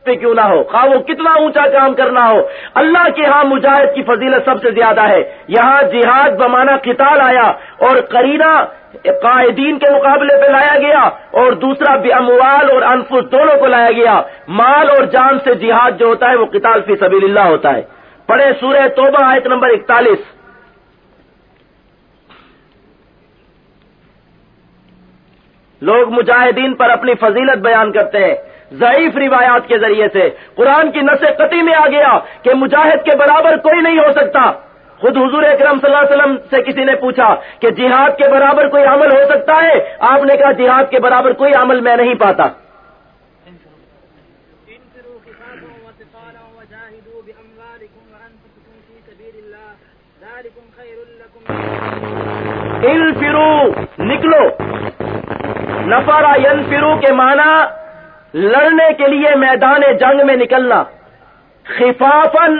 پہ کیوں نہ ہو، خواہ وہ کتنا اونچا کام کرنا ہو۔ اللہ کے ہاں مجاہد کی فضیلت سب سے زیادہ ہے۔ یہاں جہاد بمانا قتال آیا اور کرینہ قائدین کے مقابلے پہ لایا گیا اور دوسرا بھی اموال اور انفس دونوں کو لایا گیا۔ مال اور جان سے جہاد جو ہوتا ہے وہ قتال فی سبیل اللہ ہوتا ہے۔ پڑھے سورہ توبہ آیت نمبر اکتالیس۔ لوگ مجاہدین پر اپنی فضیلت بیان کرتے ہیں۔ ضعیف روایات کے ذریعے سے۔ قرآن کی نس قطعی میں آ گیا کہ مجاہد کے برابر کوئی نہیں ہو سکتا۔ خود حضور اکرم صلی اللہ علیہ وسلم سے کسی نے پوچھا کہ جہاد کے برابر کوئی عمل ہو سکتا ہے؟ آپ نے کہا جہاد کے برابر کوئی عمل میں نہیں پاتا۔ ان فرو نکلو۔ نفارا ین فرو کے معنی لڑنے کے لیے میدان جنگ میں نکلنا خفافن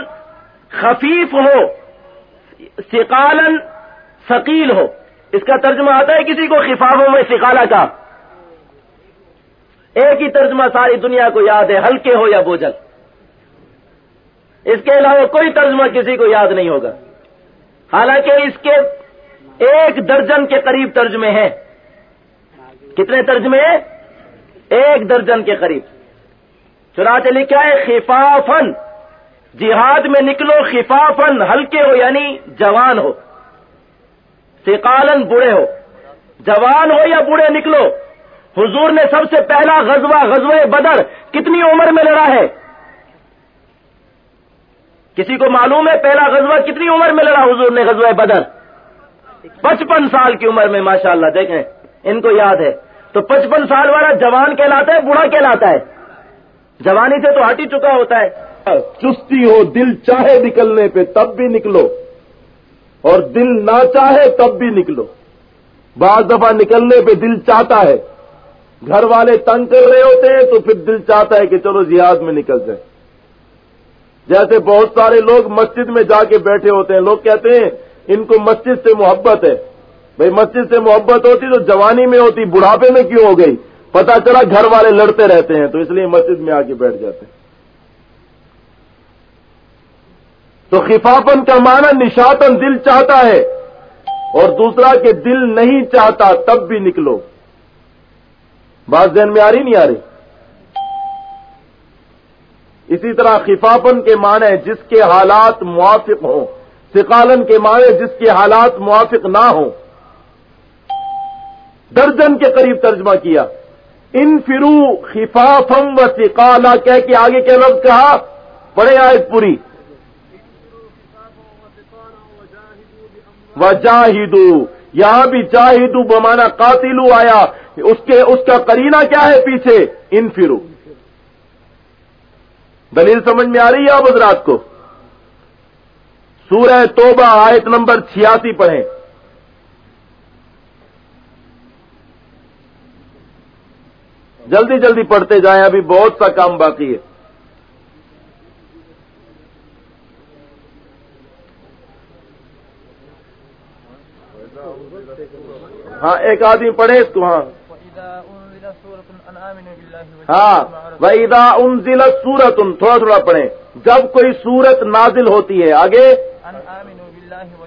خفیف ہو سکالن ثقیل ہو۔ اس کا ترجمہ آتا ہے کسی کو خفافوں میں سکالا کا۔ ایک ہی ترجمہ ساری دنیا کو یاد ہے، ہلکے ہو یا بوجھل۔ اس کے علاوہ کوئی ترجمہ کسی کو یاد نہیں ہوگا۔ حالانکہ اس کے ایک درجن کے قریب ترجمے ہیں۔ کتنے ترجمے ہیں؟ ایک درجن کے قریب۔ چنانچہ لکھا ہے خفافن جہاد میں نکلو خفافن ہلکے ہو یعنی جوان ہو۔ سکالن بوڑھے ہو۔ جوان ہو یا بوڑھے نکلو۔ حضور نے سب سے پہلا غزوہ غزوہ بدر، کتنی عمر میں لڑا ہے؟ کسی کو معلوم ہے پہلا غزوہ کتنی عمر میں لڑا حضور نے غزوہ بدر؟ پچپن سال کی عمر میں، ماشاءاللہ، دیکھیں، ان کو یاد ہے۔ تو پچپن سال والا جوان کہلاتا ہے، بوڑھا کہلاتا ہے۔ جوانی سے تو ہٹ ہی چکا ہوتا ہے۔ چستی ہو، دل چاہے نکلنے پہ تب بھی نکلو۔ اور دل نہ چاہے تب بھی نکلو۔ بعض دفعہ نکلنے پہ دل چاہتا ہے۔ گھر والے تنگ کر رہے ہوتے ہیں تو پھر دل چاہتا ہے کہ چلو جہاد میں نکل جائے جیسے بہت سارے لوگ مسجد میں جا کے بیٹھے ہوتے ہیں۔ لوگ کہتے ہیں، ان کو مسجد سے محبت ہے۔ بھئی مسجد سے محبت ہوتی تو جوانی میں ہوتی، بڑھاپے میں کیوں ہو گئی؟ پتا چلا گھر والے لڑتے رہتے ہیں، تو اس لیے مسجد میں آ کے بیٹھ جاتے ہیں۔ تو خفافن کا معنی نشاتن دل چاہتا ہے، اور دوسرا کہ دل نہیں چاہتا تب بھی نکلو۔ بات ذہن میں آ رہی نہیں آ رہی؟ اسی طرح خفافن کے معنی جس کے حالات موافق ہوں سکالن کے معنی جس کے حالات موافق نہ ہوں درجن کے قریب ترجمہ کیا۔ ان فرو خفافم و سکالا کہہ کے آگے کے لفظ کہا؟ پڑے آئے پوری۔ و یہاں بھی جاہدو بمانا قاتلو آیا۔ اس کے، اس کا کرینہ کیا ہے پیچھے؟ ان فرو دلیل سمجھ میں آ رہی ہے آپ حضرات کو؟ سورہ توبہ آیت نمبر چھیاسی پڑھیں۔ جلدی جلدی پڑھتے جائیں، ابھی بہت سا کام باقی ہے۔ ہاں ایک آدمی پڑھے اس کو ہاں۔ ہاں ویدا ان ضلع سورت ان تھوڑا تھوڑا پڑھیں۔ جب کوئی سورت نازل ہوتی ہے، آگے؟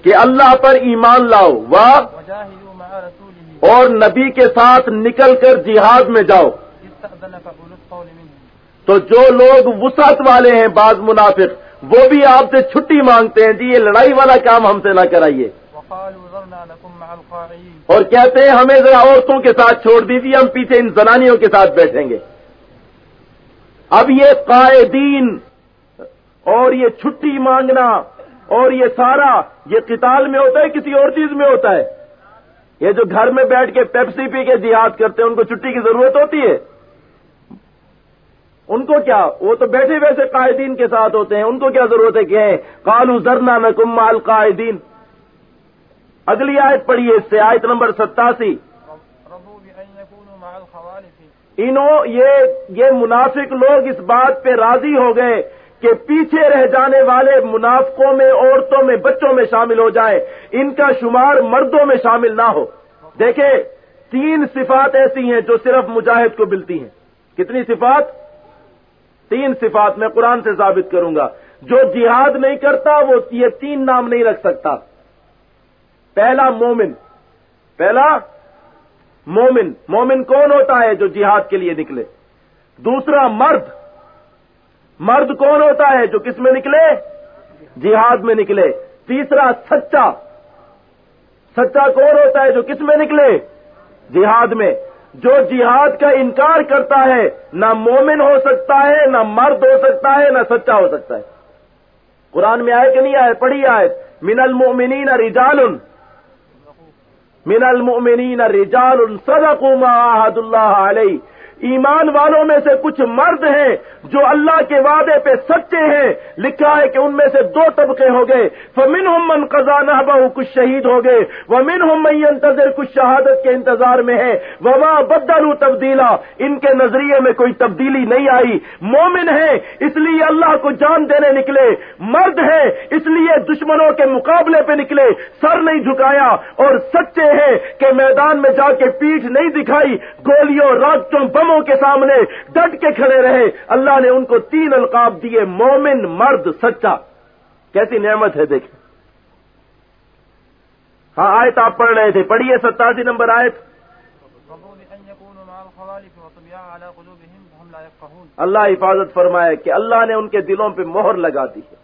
کہ اللہ پر ایمان لاؤ، واہ۔ اور نبی کے ساتھ نکل کر جہاد میں جاؤ۔ تو جو لوگ وسعت والے ہیں بعض منافق، وہ بھی آپ سے چھٹی مانگتے ہیں جی یہ لڑائی والا کام ہم سے نہ کرائیے۔ اور کہتے ہیں، ہمیں ذرا عورتوں کے ساتھ چھوڑ دیجیے، ہم پیچھے ان زنانیوں کے ساتھ بیٹھیں گے۔ اب یہ قائدین اور یہ چھٹی مانگنا اور یہ سارا، یہ قتال میں ہوتا ہے، کسی اور چیز میں ہوتا ہے۔ یہ جو گھر میں بیٹھ کے پیپسی پی کے جہاد کرتے ہیں، ان کو چھٹی کی ضرورت ہوتی ہے۔ ان کو کیا؟ وہ تو بیٹھے ویسے قائدین کے ساتھ ہوتے ہیں، ان کو کیا ضرورت ہے کہ کالو زرنا میں کمال قائدین اگلی آیت پڑھیے اس سے، آیت نمبر ستاسی۔ انہوں یہ یہ منافق لوگ اس بات پہ راضی ہو گئے کہ پیچھے رہ جانے والے منافقوں میں، عورتوں میں، بچوں میں شامل ہو جائے ان کا شمار مردوں میں شامل نہ ہو۔ دیکھیں، تین صفات ایسی ہیں جو صرف مجاہد کو ملتی ہیں۔ کتنی صفات؟ تین صفات میں قرآن سے ثابت کروں گا۔ جو جہاد نہیں کرتا، وہ یہ تین نام نہیں رکھ سکتا۔ پہلا مومن پہلا مومن مومن کون ہوتا ہے جو جہاد کے لیے نکلے؟ دوسرا مرد مرد کون ہوتا ہے جو کس میں نکلے؟ جہاد میں نکلے۔ تیسرا سچا سچا کون ہوتا ہے جو کس میں نکلے؟ جہاد میں۔ جو جہاد کا انکار کرتا ہے، نہ مومن ہو سکتا ہے، نہ مرد ہو سکتا ہے، نہ سچا ہو سکتا ہے۔ قرآن میں آئے کہ نہیں آئے؟ پڑھی آئے۔ من المؤمنین رجال۔ من المؤمنین رجال صدقوا ما عهد اللہ علیہ ایمان والوں میں سے کچھ مرد ہیں جو اللہ کے وعدے پہ سچے ہیں، لکھا ہے کہ ان میں سے دو طبقے ہو گئے فمن ہم من قزانہ بہو کچھ شہید ہو گئے وہ من ہم انتظر کچھ شہادت کے انتظار میں ہے وہاں بدلو تبدیلا ان کے نظریے میں کوئی تبدیلی نہیں آئی۔ مومن ہے اس لیے اللہ کو جان دینے نکلے۔ مرد ہے اس لیے دشمنوں کے مقابلے پہ نکلے۔ سر نہیں جھکایا، اور سچے ہیں کہ میدان میں جا کے پیٹھ نہیں دکھائی، گولیوں، راکٹوں بموں کے سامنے ڈٹ کے کھڑے رہے۔ اللہ نے ان کو تین القاب دیے، مومن، مرد، سچا۔ کیسی نعمت ہے دیکھیں۔ ہاں آیت آپ پڑھ رہے تھے۔ پڑھیے ستاسی نمبر آیت۔ اللہ حفاظت فرمائے کہ اللہ نے ان کے دلوں پہ مہر لگا دی ہے۔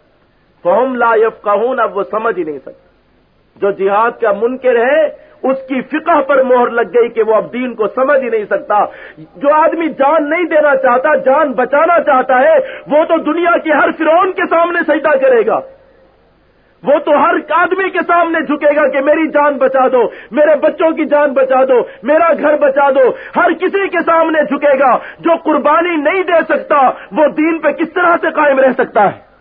فہم لا یفقہون اب وہ سمجھ ہی نہیں سکتے۔ جو جہاد کا منکر ہے اس کی فقہ پر مہر لگ گئی کہ وہ اب دین کو سمجھ ہی نہیں سکتا۔ جو آدمی جان نہیں دینا چاہتا، جان بچانا چاہتا ہے، وہ تو دنیا کے ہر فرعون کے سامنے سجدہ کرے گا۔ وہ تو ہر آدمی کے سامنے جھکے گا کہ میری جان بچا دو، میرے بچوں کی جان بچا دو، میرا گھر بچا دو۔ ہر کسی کے سامنے جھکے گا۔ جو قربانی نہیں دے سکتا، وہ دین پہ کس طرح سے قائم رہ سکتا ہے؟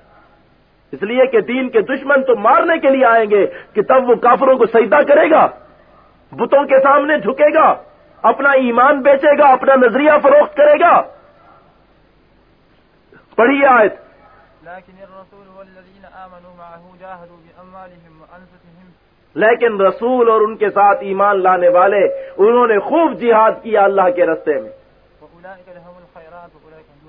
اس لیے کہ دین کے دشمن تو مارنے کے لیے آئیں گے کہ تب وہ کافروں کو سجدہ کرے گا۔ بتوں کے سامنے جھکے گا اپنا ایمان بیچے گا اپنا نظریہ فروخت کرے گا۔ پڑھیے آیت۔ لیکن رسول اور ان کے ساتھ ایمان لانے والے انہوں نے خوب جہاد کیا اللہ کے رستے میں۔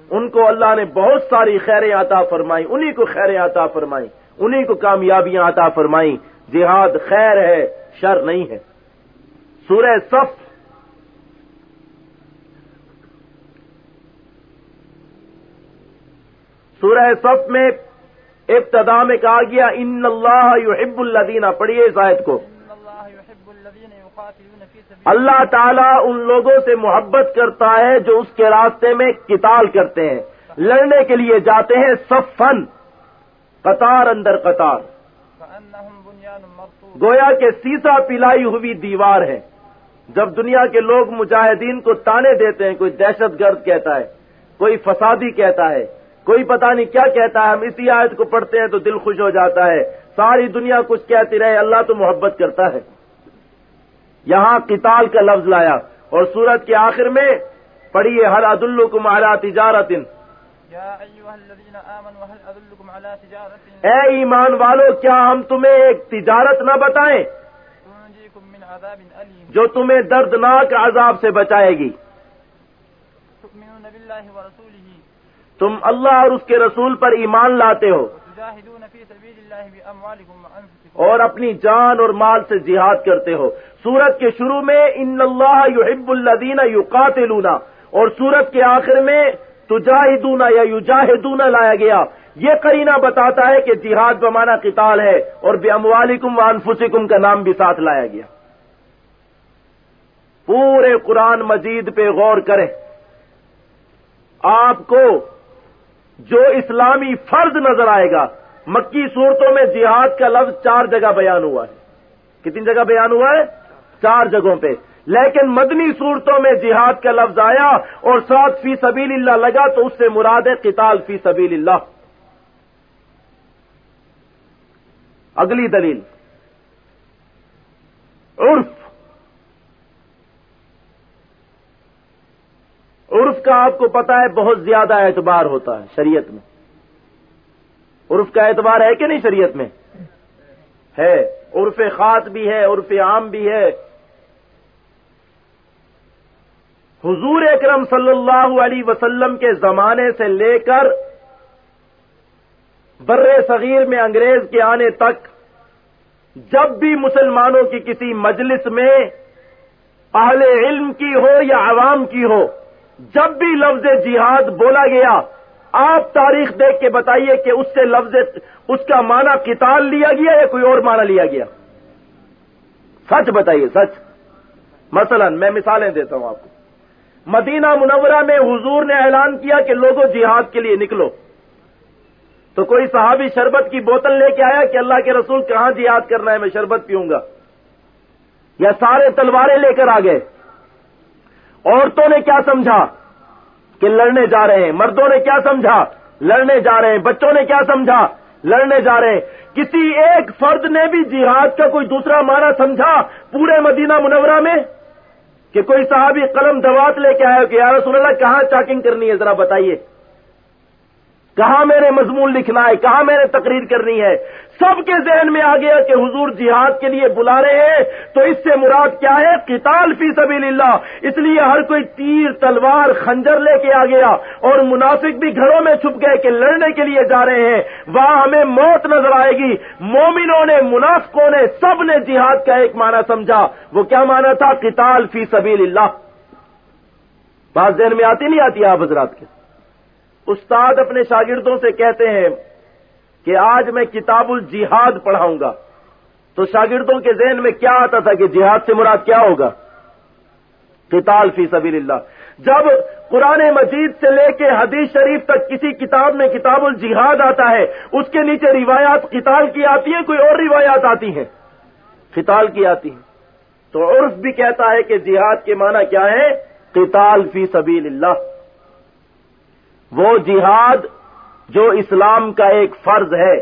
ان کو اللہ نے بہت ساری خیریں عطا فرمائی انہی کو خیریں عطا فرمائی انہی کو کامیابیاں عطا فرمائی جہاد خیر ہے شر نہیں ہے۔ سورہ صف سورہ صف میں ابتدا میں کہا گیا، ان اللہ یحب الذین پڑھیے اس آیت کو۔ اللہ تعالیٰ ان لوگوں سے محبت کرتا ہے جو اس کے راستے میں قتال کرتے ہیں۔ لڑنے کے لیے جاتے ہیں صفن قطار اندر قطار۔ گویا کے سیسا پلائی ہوئی دیوار ہے۔ جب دنیا کے لوگ مجاہدین کو تانے دیتے ہیں کوئی دہشت گرد کہتا ہے کوئی فسادی کہتا ہے کوئی پتہ نہیں کیا کہتا ہے ہم اسی آیت کو پڑھتے ہیں تو دل خوش ہو جاتا ہے۔ ساری دنیا کچھ کہتی رہے اللہ تو محبت کرتا ہے۔ یہاں قتال کا لفظ لایا اور سورت کے آخر میں پڑھیے ہر عد الکم اعلیٰ تجارت اے ایمان والو کیا ہم تمہیں ایک تجارت نہ بتائیں تنجيكم من عذاب أليم جو تمہیں دردناک عذاب سے بچائے گی۔ تم اللہ اور اس کے رسول پر ایمان لاتے ہو۔ اور اپنی جان اور مال سے جہاد کرتے ہو۔ سورت کے شروع میں ان اللہ یحب الذین یقاتلون۔ اور سورت کے آخر میں تجاہدون یا یجاہدون لایا گیا۔ یہ قرینہ بتاتا ہے کہ جہاد بمانا قتال ہے اور بے اموالکم وانفسکم کا نام بھی ساتھ لایا گیا۔ پورے قرآن مجید پہ غور کریں۔ آپ کو جو اسلامی فرض نظر آئے گا، مکی صورتوں میں جہاد کا لفظ چار جگہ بیان ہوا ہے۔ کتنی جگہ بیان ہوا ہے؟ چار جگہوں پہ۔ لیکن مدنی صورتوں میں جہاد کا لفظ آیا اور ساتھ فی سبیل اللہ لگا تو اس سے مراد ہے قتال فی سبیل اللہ۔ اگلی دلیل۔ عرف عرف کا آپ کو پتا ہے بہت زیادہ اعتبار ہوتا ہے شریعت میں۔ عرف کا اعتبار ہے کہ نہیں شریعت میں؟ ہے۔ عرف خاص بھی ہے، عرف عام بھی ہے۔ حضور اکرم صلی اللہ علیہ وسلم کے زمانے سے لے کر بر صغیر میں انگریز کے آنے تک جب بھی مسلمانوں کی کسی مجلس میں اہل علم کی ہو یا عوام کی ہو جب بھی لفظ جہاد بولا گیا، آپ تاریخ دیکھ کے بتائیے کہ اس سے لفظ اس کا معنی قتال لیا گیا یا کوئی اور معنی لیا گیا؟ سچ بتائیے، سچ۔ مثلا میں مثالیں دیتا ہوں آپ کو۔ مدینہ منورہ میں حضور نے اعلان کیا کہ لوگوں جہاد کے لیے نکلو۔ تو کوئی صحابی شربت کی بوتل لے کے آیا کہ اللہ کے رسول کہاں جہاد کرنا ہے، میں شربت پیوں گا۔ یا سارے تلواریں لے کر آ گئے۔ عورتوں نے کیا سمجھا کہ لڑنے جا رہے ہیں؟ مردوں نے کیا سمجھا لڑنے جا رہے ہیں؟ بچوں نے کیا سمجھا لڑنے جا رہے ہیں؟ کسی ایک فرد نے بھی جہاد کا کوئی دوسرا معنی سمجھا پورے مدینہ منورہ میں؟ کہ کوئی صحابی قلم دوات لے کے آیا کہ یا رسول اللہ، کہاں چاکنگ کرنی ہے؟ ذرا بتائیے۔ کہاں میرے مضمون لکھنا ہے؟ کہاں میرے تقریر کرنی ہے؟ سب کے ذہن میں آ گیا کہ حضور جہاد کے لیے بلا رہے ہیں، تو اس سے مراد کیا ہے؟ قتال فی سبیل اللہ اس لیے ہر کوئی تیر، تلوار، خنجر لے کے آ گیا اور منافق بھی گھروں میں چھپ گئے کہ لڑنے کے لیے جا رہے ہیں۔ وہاں ہمیں موت نظر آئے گی۔ مومنوں نے، منافقوں نے، سب نے جہاد کا ایک معنی سمجھا۔ وہ کیا معنی تھا؟ قتال فی سبیل اللہ بات ذہن میں آتی نہیں آتی آپ حضرات کے؟ استاد اپنے شاگردوں سے کہتے ہیں کہ آج میں کتاب الجہاد پڑھاؤں گا۔ تو شاگردوں کے ذہن میں کیا آتا تھا کہ جہاد سے مراد کیا ہوگا؟ قتال فی سبیل اللہ جب قرآن مجید سے لے کے حدیث شریف تک کسی کتاب میں کتاب الجہاد آتا ہے، اس کے نیچے روایات قتال کی آتی ہیں، کوئی اور روایات آتی ہیں۔ قتال کی آتی ہیں۔ تو عرف بھی کہتا ہے کہ جہاد کے معنی کیا ہے؟ قتال فی سبیل اللہ وہ جہاد جو اسلام کا ایک فرض ہے،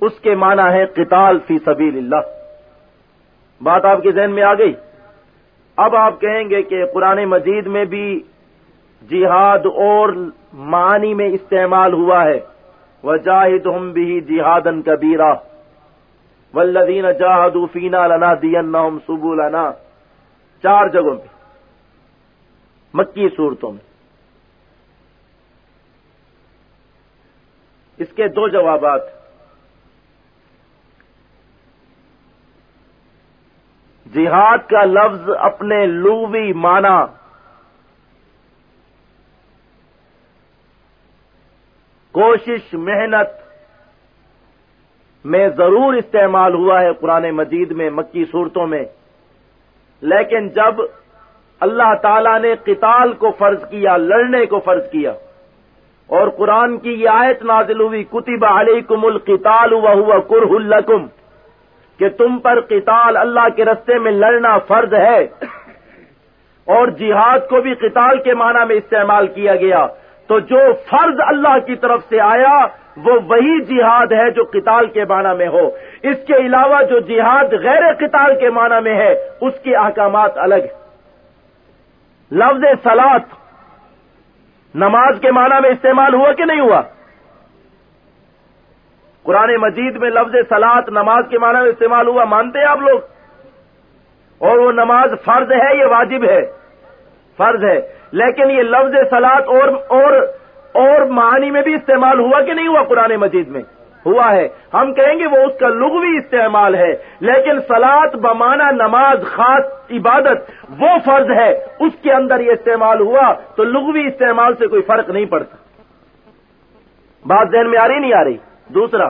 اس کے معنی ہے قتال فی سبیل اللہ۔ بات آپ کے ذہن میں آ گئی؟ اب آپ کہیں گے کہ قرآن مجید میں بھی جہاد اور معنی میں استعمال ہوا ہے۔ وجاہد ہم بھی جہادن کبیرا ولدین جاہد فینا لنا دین سبو لنا چار جگہوں پہ، مکی صورتوں میں۔ اس کے دو جوابات۔ جہاد کا لفظ اپنے لووی مانا کوشش، محنت میں ضرور استعمال ہوا ہے قرآن مجید میں، مکی صورتوں میں۔ لیکن جب اللہ تعالی نے قتال کو فرض کیا، لڑنے کو فرض کیا اور قرآن کی یہ آیت نازل ہوئی، کتب علیکم القتال و کرہ الکم کہ تم پر قتال اللہ کے رستے میں لڑنا فرض ہے۔ اور جہاد کو بھی قتال کے معنی میں استعمال کیا گیا۔ تو جو فرض اللہ کی طرف سے آیا، وہ وہی جہاد ہے جو قتال کے معنی میں ہو۔ اس کے علاوہ جو جہاد غیر قتال کے معنی میں ہے، اس کے احکامات الگ ہیں۔ لفظ سلاد نماز کے معنی میں استعمال ہوا کہ نہیں ہوا؟ قرآن مجید میں لفظ سلاد نماز کے معنی میں استعمال ہوا، مانتے ہیں آپ لوگ؟ اور وہ نماز فرض ہے یہ واجب ہے؟ فرض ہے، لیکن یہ لفظ سلاد اور اور اور معنی میں بھی استعمال ہوا کہ نہیں ہوا قرآن مجید میں؟ ہوا ہے۔ ہم کہیں گے وہ اس کا لغوی استعمال ہے، لیکن سلاد بمانا نماز، خاص عبادت، وہ فرض ہے۔ اس کے اندر یہ استعمال ہوا تو لغوی استعمال سے کوئی فرق نہیں پڑتا۔ بات ذہن میں آ رہی نہیں آ رہی۔ دوسرا،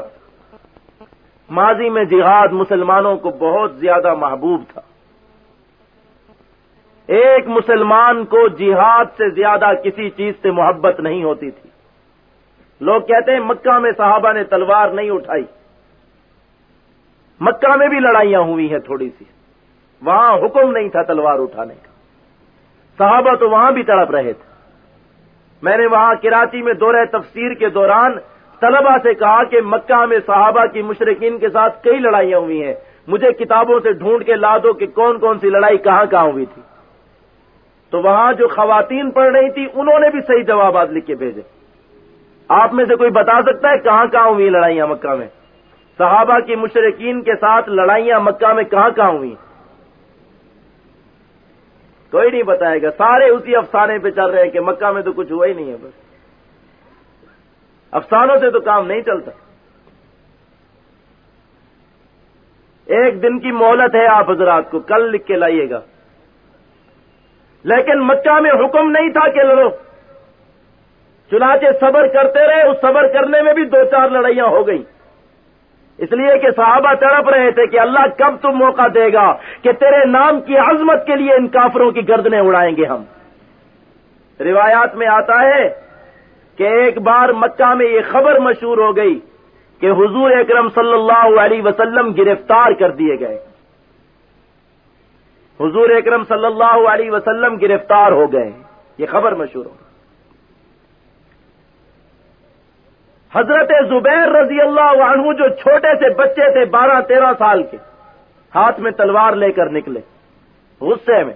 ماضی میں جہاد مسلمانوں کو بہت زیادہ محبوب تھا۔ ایک مسلمان کو جہاد سے زیادہ کسی چیز سے محبت نہیں ہوتی تھی۔ لوگ کہتے ہیں مکہ میں صحابہ نے تلوار نہیں اٹھائی۔ مکہ میں بھی لڑائیاں ہوئی ہیں تھوڑی سی۔ وہاں حکم نہیں تھا تلوار اٹھانے کا۔ صحابہ تو وہاں بھی تڑپ رہے تھے۔ میں نے وہاں کراچی میں دورہ تفسیر کے دوران طلبا سے کہا کہ مکہ میں صحابہ کی مشرقین کے ساتھ کئی لڑائیاں ہوئی ہیں۔ مجھے کتابوں سے ڈھونڈ کے لا دو کہ کون کون سی لڑائی کہاں کہاں ہوئی تھی۔ تو وہاں جو خواتین پڑھ رہی تھی، انہوں نے بھی صحیح جوابات لکھ کے بھیجے۔ آپ میں سے کوئی بتا سکتا ہے کہاں کہاں ہوئی لڑائیاں مکہ میں؟ صحابہ کی مشرقین کے ساتھ لڑائیاں مکہ میں کہاں کہاں ہوئی کوئی نہیں بتائے گا۔ سارے اسی افسانے پہ چل رہے ہیں کہ مکہ میں تو کچھ ہوا ہی نہیں ہے بس۔ افسانوں سے تو کام نہیں چلتا۔ ایک دن کی مہلت ہے آپ حضرات کو، کل لکھ کے لائیے گا۔ لیکن مکہ میں حکم نہیں تھا کہ لڑو۔ چنانچہ صبر کرتے رہے، اس صبر کرنے میں بھی دو چار لڑائیاں ہو گئی اس لیے کہ صحابہ تڑپ رہے تھے کہ اللہ کب تم موقع دے گا کہ تیرے نام کی عظمت کے لیے ان کافروں کی گردنیں اڑائیں گے ہم۔ روایات میں آتا ہے کہ ایک بار مکہ میں یہ خبر مشہور ہو گئی کہ حضور اکرم صلی اللہ علیہ وسلم گرفتار کر دیے گئے۔ حضور اکرم صلی اللہ علیہ وسلم گرفتار ہو گئے۔ یہ خبر مشہور ہو حضرت زبیر رضی اللہ عنہ جو چھوٹے سے بچے تھے بارہ تیرہ سال کے، ہاتھ میں تلوار لے کر نکلے۔ غصے میں۔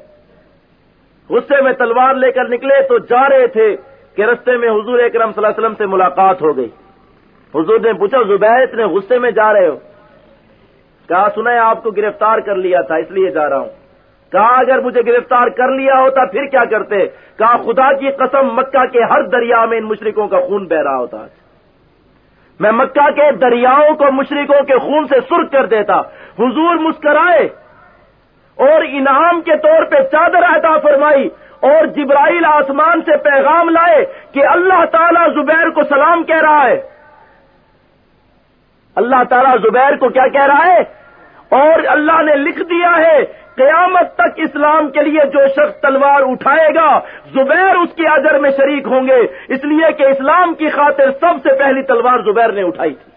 غصے میں تلوار لے کر نکلے تو جا رہے تھے کہ رستے میں حضور اکرم صلی اللہ علیہ وسلم سے ملاقات ہو گئی۔ حضور نے پوچھا، زبیر، اتنے غصے میں جا رہے ہو؟ کہا، سنا آپ کو گرفتار کر لیا تھا، اس لیے جا رہا ہوں۔ کہا، اگر مجھے گرفتار کر لیا ہوتا، پھر کیا کرتے؟ کہا، خدا کی قسم، مکہ کے ہر دریا میں ان مشرقوں کا خون بہ رہا ہوتا۔ میں مکہ کے دریاؤں کو مشرقوں کے خون سے سرخ کر دیتا۔ حضور مسکرائے اور انعام کے طور پہ چادر عطا فرمائی اور جبرائیل آسمان سے پیغام لائے کہ اللہ تعالیٰ زبیر کو سلام کہہ رہا ہے۔ اللہ تعالیٰ زبیر کو کیا کہہ رہا ہے؟ اور اللہ نے لکھ دیا ہے قیامت تک اسلام کے لیے جو شخص تلوار اٹھائے گا، زبیر اس کے اجر میں شریک ہوں گے۔ اس لیے کہ اسلام کی خاطر سب سے پہلی تلوار زبیر نے اٹھائی تھی۔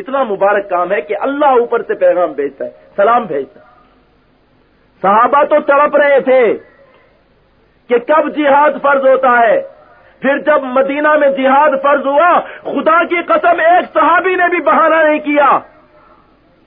اتنا مبارک کام ہے کہ اللہ اوپر سے پیغام بھیجتا ہے، سلام بھیجتا ہے۔ صحابہ تو تڑپ رہے تھے کہ کب جہاد فرض ہوتا ہے۔ پھر جب مدینہ میں جہاد فرض ہوا، خدا کی قسم ایک صحابی نے بھی بہانہ نہیں کیا۔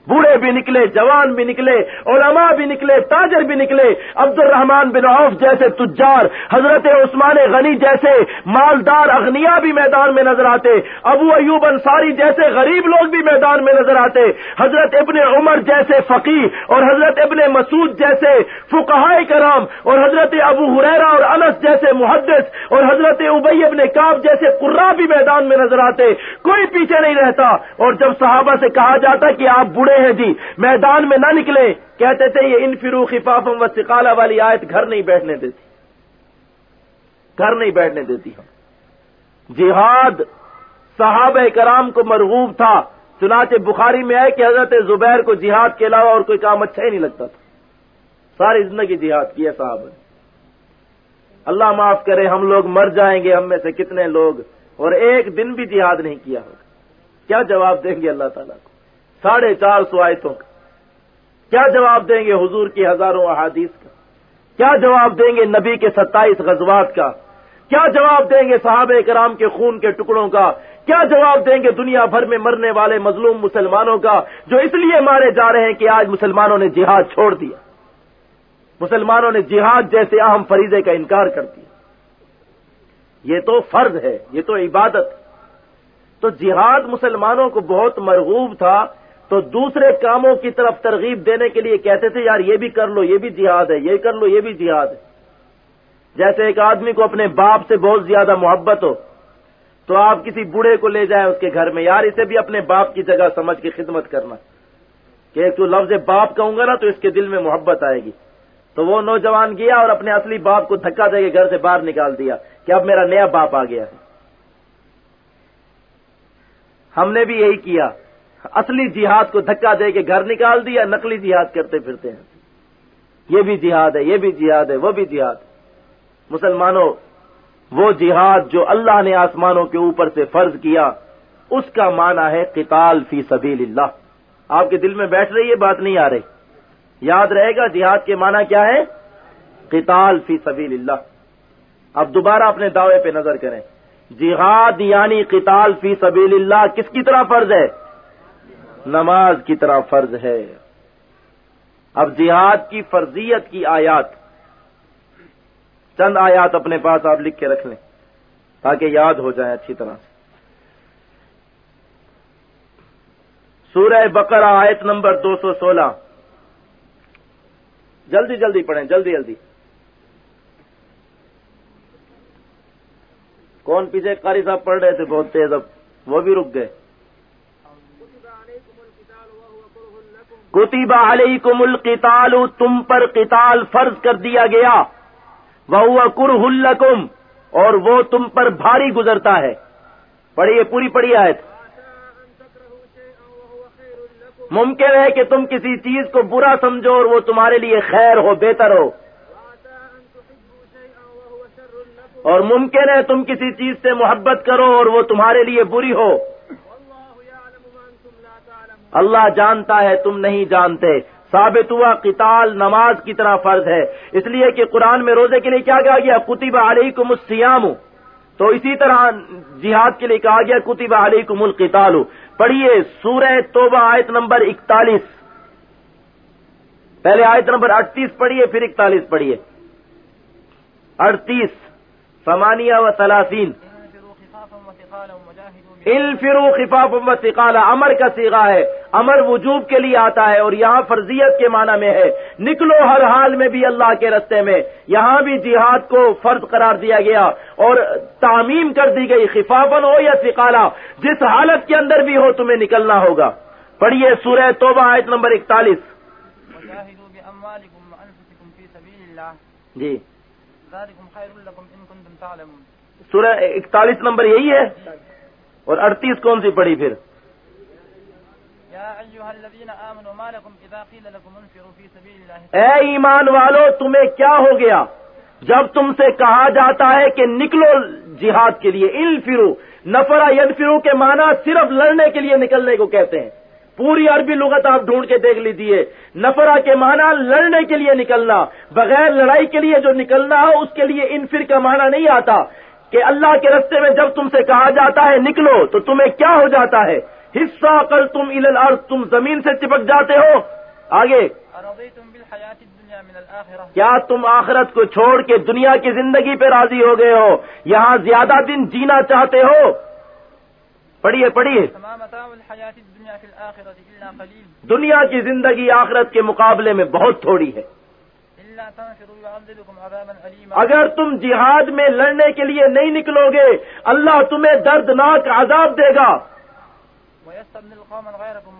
بوڑھے بھی نکلے، جوان بھی نکلے، علماء بھی نکلے، تاجر بھی نکلے عبد الرحمان بن عوف جیسے تجار، حضرت عثمان غنی جیسے مالدار اغنیا بھی میدان میں نظر آتے، ابو ایوب انصاری جیسے غریب لوگ بھی میدان میں نظر آتے، حضرت ابن عمر جیسے فقی اور حضرت ابن مسعود جیسے فقہائے کرام اور حضرت ابو حریرا اور انس جیسے محدث اور حضرت ابئی ابن کاب جیسے قرا بھی میدان میں نظر آتے، کوئی پیچھے نہیں رہتا اور جب صحابہ سے کہا جاتا کہ آپ بوڑھے ہیں جی میدان میں نہ نکلے۔ کہتے تھے، یہ ان فرو خفافم و سکالا والی آیت گھر نہیں بیٹھنے دیتی۔ گھر نہیں بیٹھنے دیتی ہم۔ جہاد صحابہ کرام کو مرغوب تھا۔ چنانچہ بخاری میں آئے کہ حضرت زبیر کو جہاد کے علاوہ اور کوئی کام اچھا ہی نہیں لگتا تھا۔ ساری زندگی جہاد کی ہے صاحب نے اللہ معاف کرے، ہم لوگ مر جائیں گے، ہم میں سے کتنے لوگ۔ اور ایک دن بھی جہاد نہیں کیا ہوگا۔ کیا جواب دیں گے اللہ تعالیٰ کو؟ ساڑھے چار سو آیتوں کا۔ کیا جواب دیں گے حضور کی ہزاروں احادیث کا؟ کیا جواب دیں گے نبی کے ستائیس غزوات کا؟ کیا جواب دیں گے صحابہ کرام کے خون کے ٹکڑوں کا؟ کیا جواب دیں گے دنیا بھر میں مرنے والے مظلوم مسلمانوں کا جو اس لیے مارے جا رہے ہیں کہ آج مسلمانوں نے جہاد چھوڑ دیا۔ مسلمانوں نے جہاد جیسے اہم فریضے کا انکار کر دیا۔ یہ تو فرض ہے، یہ تو عبادت۔ تو جہاد مسلمانوں کو بہت مرغوب تھا۔ تو دوسرے کاموں کی طرف ترغیب دینے کے لیے کہتے تھے، یار یہ بھی کر لو، یہ بھی جہاد ہے، یہ کر لو، یہ بھی جہاد ہے۔ جیسے ایک آدمی کو اپنے باپ سے بہت زیادہ محبت ہو، تو آپ کسی بوڑھے کو لے جائیں اس کے گھر میں، یار اسے بھی اپنے باپ کی جگہ سمجھ کے خدمت کرنا۔ کہ ایک تو لفظ باپ کہوں گا نا، تو اس کے دل میں محبت آئے گی۔ تو وہ نوجوان گیا اور اپنے اصلی باپ کو دھکا دے کے گھر سے باہر نکال دیا کہ اب میرا نیا باپ آ گیا ہے۔ ہم نے بھی یہی کیا۔ اصلی جہاد کو دھکا دے کے گھر نکال دیا، نقلی جہاد کرتے پھرتے ہیں۔ یہ بھی جہاد ہے، یہ بھی جہاد ہے، وہ بھی جہاد مسلمانوں، وہ جہاد جو اللہ نے آسمانوں کے اوپر سے فرض کیا، اس کا معنی ہے قتال فی سبیل اللہ۔ آپ کے دل میں بیٹھ رہی یہ بات نہیں آ رہی۔ یاد رہے گا جہاد کے معنی کیا ہے؟ قتال فی سبیل اللہ۔ اب دوبارہ اپنے دعوے پہ نظر کریں۔ جہاد یعنی قتال فی سبیل اللہ کس کی طرح فرض ہے؟ نماز کی طرح فرض ہے۔ اب جہاد کی فرضیت کی آیات، چند آیات اپنے پاس آپ لکھ کے رکھ لیں تاکہ یاد ہو جائیں اچھی طرح سے۔ سورہ بقرہ آیت نمبر دو سو سولہ۔ جلدی جلدی پڑھیں، جلدی جلدی۔ کون پیچھے قاری صاحب پڑھ رہے تھے بہت تیز، اب وہ بھی رک گئے۔ کتبہ علیکم القتال، تم پر قتال فرض کر دیا گیا۔ وہ کر اور وہ تم پر بھاری گزرتا ہے۔ پڑھیے پوری پڑھی آئے ممکن ہے کہ تم کسی چیز کو برا سمجھو اور وہ تمہارے لیے خیر ہو، بہتر ہو۔ اور ممکن ہے تم کسی چیز سے محبت کرو اور وہ تمہارے لیے بری ہو۔ اللہ جانتا ہے تم نہیں جانتے۔ ثابت ہوا قتال نماز کی طرح فرض ہے۔ اس لیے کہ قرآن میں روزے کے لیے کیا کہا گیا؟ کتب علیکم السیام تو اسی طرح جہاد کے لیے کہا گیا، کتب علیکم القتال۔ پڑھیے سورہ توبہ آیت نمبر اکتالیس۔ پہلے آیت نمبر اڑتیس پڑھیے، پھر اکتالیس پڑھیے۔ اڑتیس سمانیہ و تلاسین الفرو خفاف سکالا امر کا سیگا ہے امر وجوب کے لیے آتا ہے اور یہاں فرضیت کے معنی میں ہے۔ نکلو ہر حال میں بھی اللہ کے رستے میں۔ یہاں بھی جہاد کو فرض قرار دیا گیا اور تعمیم کر دی گئی خفافن ہو یا سکالا جس حالت کے اندر بھی ہو تمہیں نکلنا ہوگا۔ پڑھیے سورہ توبہ آیت نمبر اکتالیس۔ جی۔ سورہ اکتالیس نمبر یہی ہے؟ اور اڑتیس کون سی پڑی پھر؟ اے ایمان والو تمہیں کیا ہو گیا؟ جب تم سے کہا جاتا ہے کہ نکلو جہاد کے لیے ان فرو نفرا ید فرو کے معنی صرف لڑنے کے لیے نکلنے کو کہتے ہیں۔ پوری عربی لغت آپ ڈھونڈ کے دیکھ لیجیے نفرا کے معنی لڑنے کے لیے نکلنا بغیر لڑائی کے لیے جو نکلنا ہو اس کے لیے انفر کا معنی نہیں آتا۔ کہ اللہ کے رستے میں جب تم سے کہا جاتا ہے نکلو تو تمہیں کیا ہو جاتا ہے؟ حصہ کل تم الارض تم زمین سے چپک جاتے ہو۔ آگے۔ کیا تم آخرت کو چھوڑ کے دنیا کی زندگی پہ راضی ہو گئے ہو؟ یہاں زیادہ دن جینا چاہتے ہو؟ پڑھیے پڑھیے۔ دنیا کی زندگی آخرت کے مقابلے میں بہت تھوڑی ہے۔ اگر تم جہاد میں لڑنے کے لیے نہیں نکلو گے، اللہ تمہیں دردناک عذاب دے گا۔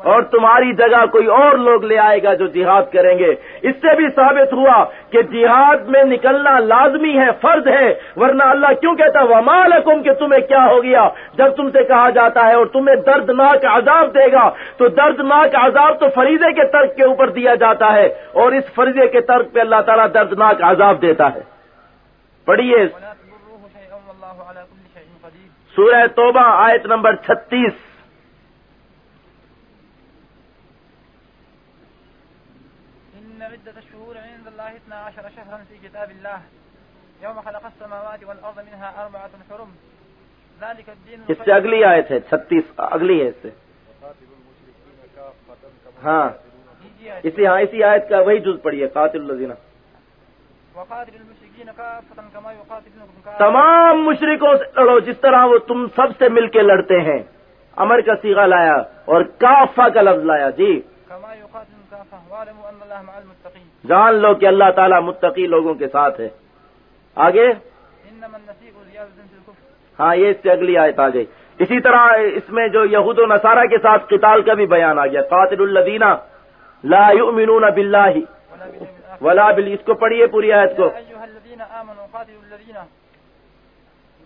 اور تمہاری جگہ کوئی اور لوگ لے آئے گا جو جہاد کریں گے۔ اس سے بھی ثابت ہوا کہ جہاد میں نکلنا لازمی ہے، فرض ہے۔ ورنہ اللہ کیوں کہتا ومال حکم کہ تمہیں کیا ہو گیا؟ جب تم سے کہا جاتا ہے اور تمہیں دردناک عذاب دے گا، تو دردناک عذاب تو فریضے کے ترک کے اوپر دیا جاتا ہے۔ اور اس فریضے کے ترک پہ اللہ تعالیٰ دردناک عذاب دیتا ہے۔ پڑھیے۔ سورہ توبہ آیت نمبر چھتیس۔ الله اثنا عشر شهرا في كتاب الله. يوم خلق السماوات والأرض منها أربعة حرم. ذلك الدين اس سے اگلی آیت ہے چھتیس اگلی ہے اس سے۔ ہاں۔ اسی ہاں اسی آیت کا وہی جز قاتل كافة كما يقاتلونكم كافة تمام مشرکوں سے لڑو جس طرح وہ تم سب سے مل کے لڑتے ہیں۔ امر کا سیغہ لایا اور کافا کا لفظ لایا جی۔ جان لو کہ اللہ تعالیٰ متقی لوگوں کے ساتھ ہے۔ آگے؟ ہاں یہ اس سے اگلی آیت آ گئی۔ اسی طرح اس میں جو یہود و نصارہ کے ساتھ قتال کا بھی بیان آ گیا۔ قاتل الذین لا یؤمنون باللہ ولا بال اس کو پڑھیے پوری آیت کو۔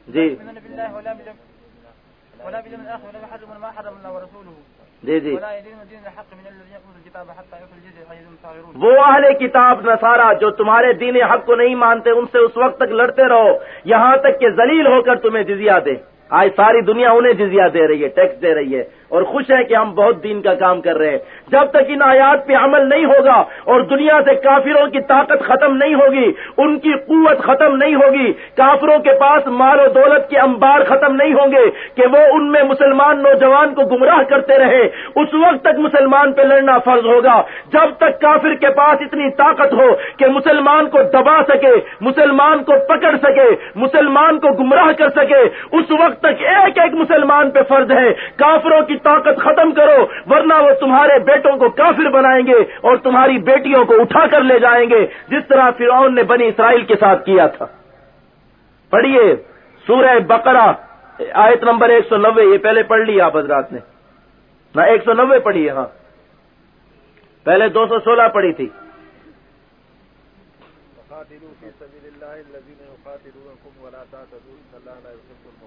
جی۔ جی جی وہ اہل کتاب نصارہ جو تمہارے دین حق کو نہیں مانتے ان سے اس وقت تک لڑتے رہو یہاں تک کہ ذلیل ہو کر تمہیں جزیہ دے۔ آج ساری دنیا انہیں جزیہ دے رہی ہے ٹیکس دے رہی ہے۔ اور خوش ہے کہ ہم بہت دین کا کام کر رہے ہیں۔ جب تک ان آیات پہ عمل نہیں ہوگا اور دنیا سے کافروں کی طاقت ختم نہیں ہوگی، ان کی قوت ختم نہیں ہوگی، کافروں کے پاس مال و دولت کے انبار ختم نہیں ہوں گے کہ وہ ان میں مسلمان نوجوان کو گمراہ کرتے رہے۔ اس وقت تک مسلمان پہ لڑنا فرض ہوگا۔ جب تک کافر کے پاس اتنی طاقت ہو کہ مسلمان کو دبا سکے، مسلمان کو پکڑ سکے، مسلمان کو گمراہ کر سکے، اس وقت تک ایک ایک مسلمان پہ فرض ہے، کافروں کی طاقت ختم کرو، ورنہ وہ تمہارے بیٹوں کو کافر بنائیں گے اور تمہاری بیٹیوں کو اٹھا کر لے جائیں گے، جس طرح فرعون نے بنی اسرائیل کے ساتھ کیا تھا۔ پڑھیے سورہ بقرہ، آیت نمبر ایک سو نوے، یہ پہلے پڑھ لی آپ حضرات نے۔ نہ، ایک سو نوے پڑھی ہے ہاں۔ پہلے دو سو سولہ پڑھی تھی۔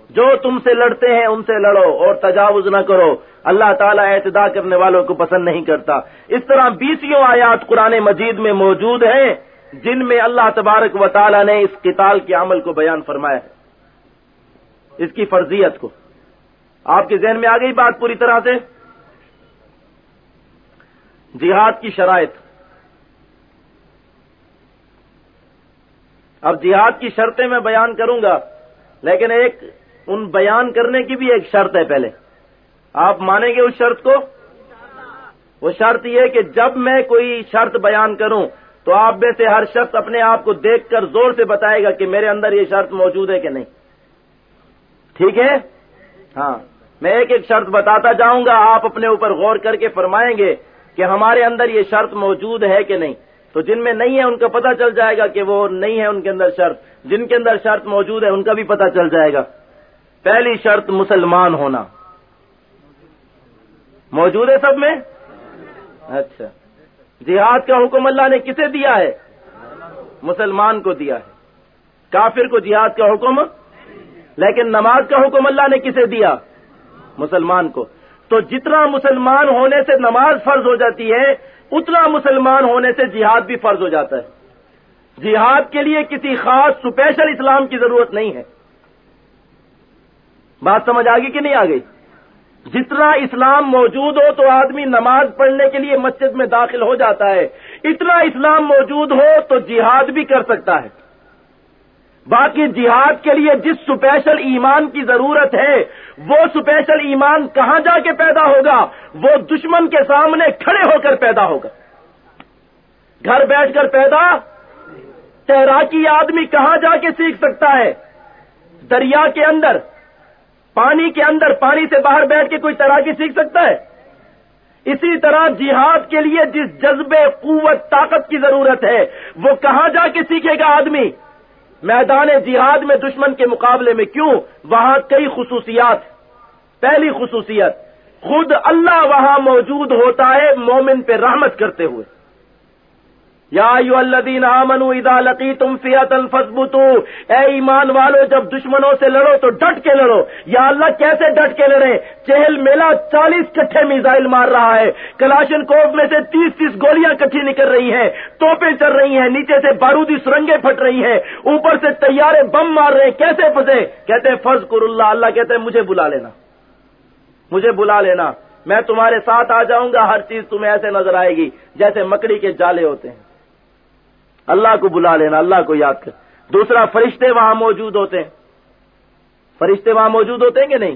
جو تم سے لڑتے ہیں ان سے لڑو اور تجاوز نہ کرو۔ اللہ تعالیٰ اعتدا کرنے والوں کو پسند نہیں کرتا۔ اس طرح بیسوں آیات قرآن مجید میں موجود ہیں، جن میں اللہ تبارک و تعالیٰ نے اس قتال کے عمل کو بیان فرمایا ہے۔ اس کی فرضیت کو۔ آپ کے ذہن میں آ گئی بات پوری طرح سے؟ جہاد کی شرائط۔ اب جہاد کی شرطیں میں بیان کروں گا، لیکن ایک ان بیان کرنے کی بھی ایک شرط ہے پہلے۔ آپ مانیں گے اس شرط کو؟ وہ شرط یہ کہ جب میں کوئی شرط بیان کروں تو آپ میں سے ہر شخص اپنے آپ کو دیکھ کر زور سے بتائے گا کہ میرے اندر یہ شرط موجود ہے کہ نہیں۔ ٹھیک ہے؟ ہاں۔ میں ایک ایک شرط بتاتا جاؤں گا، آپ اپنے اوپر غور کر کے فرمائیں گے کہ ہمارے اندر یہ شرط موجود ہے کہ نہیں۔ تو جن میں نہیں ہے ان کا پتہ چل جائے گا کہ وہ نہیں ہے ان کے اندر شرط۔ جن کے اندر شرط موجود ہے ان کا بھی پتہ چل جائے گا۔ پہلی شرط مسلمان ہونا موجود ہے سب میں؟ اچھا۔ جہاد کا حکم اللہ نے کسے دیا ہے؟ مسلمان کو دیا ہے۔ کافر کو جہاد کا حکم؟ لیکن نماز کا حکم اللہ نے کسے دیا؟ مسلمان کو۔ تو جتنا مسلمان ہونے سے نماز فرض ہو جاتی ہے، اتنا مسلمان ہونے سے جہاد بھی فرض ہو جاتا ہے۔ جہاد کے لیے کسی خاص اسپیشل اسلام کی ضرورت نہیں ہے۔ بات سمجھ آ گئی کہ نہیں آ گئی؟ جتنا اسلام موجود ہو تو آدمی نماز پڑھنے کے لیے مسجد میں داخل ہو جاتا ہے۔ اتنا اسلام موجود ہو تو جہاد بھی کر سکتا ہے۔ باقی جہاد کے لیے جس سپیشل ایمان کی ضرورت ہے، وہ سپیشل ایمان کہاں جا کے پیدا ہوگا؟ وہ دشمن کے سامنے کھڑے ہو کر پیدا ہوگا۔ گھر بیٹھ کر پیدا؟ تیراکی آدمی کہاں جا کے سیکھ سکتا ہے؟ دریا کے اندر۔ پانی کے اندر پانی سے باہر بیٹھ کے کوئی تیراکی سیکھ سکتا ہے؟ اسی طرح جہاد کے لیے جس جذبے قوت، طاقت کی ضرورت ہے، وہ کہاں جا کے سیکھے گا آدمی؟ میدان جہاد میں دشمن کے مقابلے میں کیوں؟ وہاں کئی خصوصیات۔ پہلی خصوصیت، خود اللہ وہاں موجود ہوتا ہے مومن پہ رحمت کرتے ہوئے۔ یا الدین آمن ادا لقی تم فیات الفسبتو اے ایمان والو، جب دشمنوں سے لڑو تو ڈٹ کے لڑو۔ یا اللہ، کیسے ڈٹ کے لڑے چہل میلا چالیس کٹھے میزائل مار رہا ہے۔ کلاشن کوف میں سے تیس تیس گولیاں کٹھی نکل رہی ہیں۔ توپیں چل رہی ہیں۔ نیچے سے بارودی سرنگیں پھٹ رہی ہیں۔ اوپر سے تیارے بم مار رہے ہیں۔ کیسے پھنسے؟ کہتے ہیں فرض کر اللہ۔ اللہ کہتے ہیں، مجھے بلا لینا۔ مجھے بلا لینا۔ میں تمہارے ساتھ آ جاؤں گا، ہر چیز تمہیں ایسے نظر آئے گی جیسے مکڑی کے جالے ہوتے ہیں۔ اللہ کو بلا لینا، اللہ کو یاد کر۔ دوسرا، فرشتے وہاں موجود ہوتے ہیں۔ فرشتے وہاں موجود ہوتے ہیں کہ نہیں؟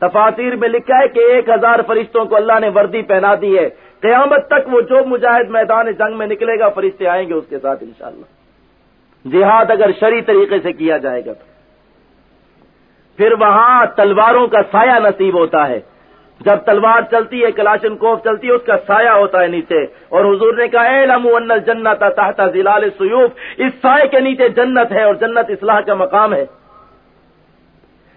تفاصیر میں لکھا ہے کہ ایک ہزار فرشتوں کو اللہ نے وردی پہنا دی ہے۔ قیامت تک وہ جو مجاہد میدان جنگ میں نکلے گا، فرشتے آئیں گے اس کے ساتھ انشاءاللہ۔ جہاد اگر شری طریقے سے کیا جائے گا تو۔ پھر وہاں تلواروں کا سایہ نصیب ہوتا ہے۔ جب تلوار چلتی ہے، کلاشن کوف چلتی ہے، اس کا سایہ ہوتا ہے نیچے۔ اور حضور نے کہا، اے لمو ان جنت تحت زلال سیوف اس سائے کے نیچے جنت ہے اور جنت اصلاح کا مقام ہے۔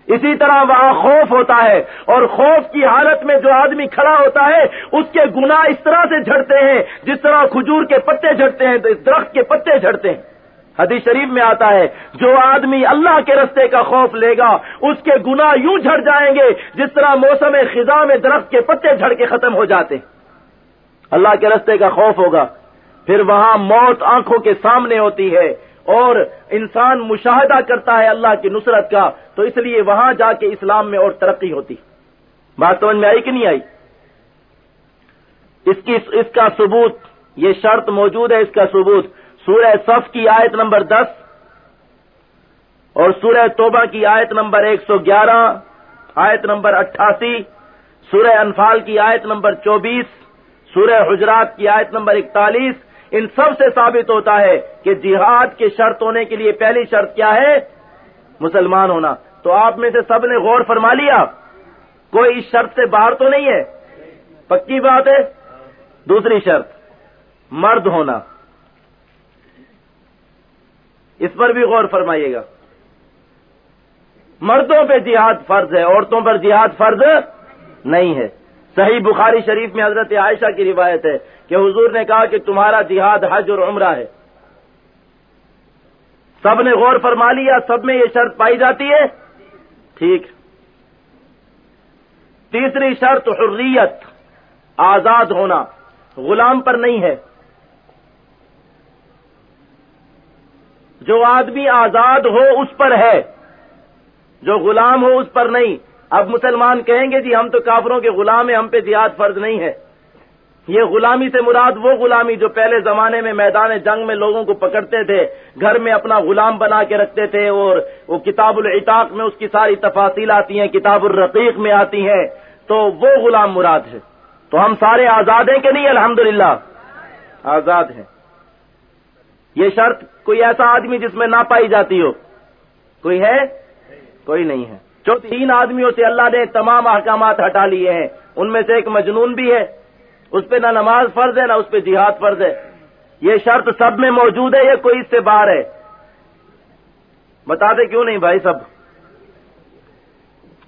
اسی طرح وہاں خوف ہوتا ہے اور خوف کی حالت میں جو آدمی کھڑا ہوتا ہے، اس کے گناہ اس طرح سے جھڑتے ہیں، جس طرح کھجور کے پتے جھڑتے ہیں، تو اس درخت کے پتے جھڑتے ہیں۔ حدیث شریف میں آتا ہے، جو آدمی اللہ کے رستے کا خوف لے گا، اس کے گنا یوں جھڑ جائیں گے، جس طرح موسم خزاں میں درخت کے پتے جھڑ کے ختم ہو جاتے اللہ کے رستے کا خوف ہوگا۔ پھر وہاں موت آنکھوں کے سامنے ہوتی ہے اور انسان مشاہدہ کرتا ہے اللہ کی نصرت کا، تو اس لیے وہاں جا کے اسلام میں اور ترقی ہوتی۔ بات سمجھ میں آئی کہ نہیں آئی؟ اس کی، اس کا ثبوت، یہ شرط موجود ہے اس کا ثبوت۔ سورہ صف کی آیت نمبر دس اور سورہ توبہ کی آیت نمبر ایک سو گیارہ، آیت نمبر اٹھاسی، سورہ انفال کی آیت نمبر چوبیس، سورہ حجرات کی آیت نمبر اکتالیس۔ ان سب سے ثابت ہوتا ہے کہ جہاد کے شرط ہونے کے لیے پہلی شرط کیا ہے؟ مسلمان ہونا۔ تو آپ میں سے سب نے غور فرما لیا، کوئی اس شرط سے باہر تو نہیں ہے؟ پکی بات ہے؟ دوسری شرط، مرد ہونا۔ اس پر بھی غور فرمائیے گا۔ مردوں پہ جہاد فرض ہے، عورتوں پر جہاد فرض نہیں ہے۔ صحیح بخاری شریف میں حضرت عائشہ کی روایت ہے کہ حضور نے کہا کہ تمہارا جہاد حج اور عمرہ ہے۔ سب نے غور فرما لیا، سب میں یہ شرط پائی جاتی ہے۔ ٹھیک۔ تیسری شرط حریت، آزاد ہونا۔ غلام پر نہیں ہے۔ جو آدمی آزاد ہو اس پر ہے، جو غلام ہو اس پر نہیں۔ اب مسلمان کہیں گے جی ہم تو کافروں کے غلام ہیں، ہم پہ جہاد فرض نہیں ہے۔ یہ غلامی سے مراد وہ غلامی جو پہلے زمانے میں میدان جنگ میں لوگوں کو پکڑتے تھے، گھر میں اپنا غلام بنا کے رکھتے تھے اور وہ کتاب العطاق میں اس کی ساری تفاصیل آتی ہیں، کتاب الرقیق میں آتی ہیں۔ تو وہ غلام مراد ہے۔ تو ہم سارے آزاد ہیں کہ نہیں؟ الحمدللہ۔ آزاد ہیں۔ یہ شرط کوئی ایسا آدمی جس میں نہ پائی جاتی ہو۔ کوئی ہے؟ کوئی نہیں ہے۔ جو تین آدمیوں سے اللہ نے تمام احکامات ہٹا لیے ہیں، ان میں سے ایک مجنون بھی ہے۔ اس پہ نہ نماز فرض ہے، نہ اس پہ جہاد فرض ہے۔ یہ شرط سب میں موجود ہے یا کوئی اس سے باہر ہے؟ بتا دے کیوں نہیں بھائی سب؟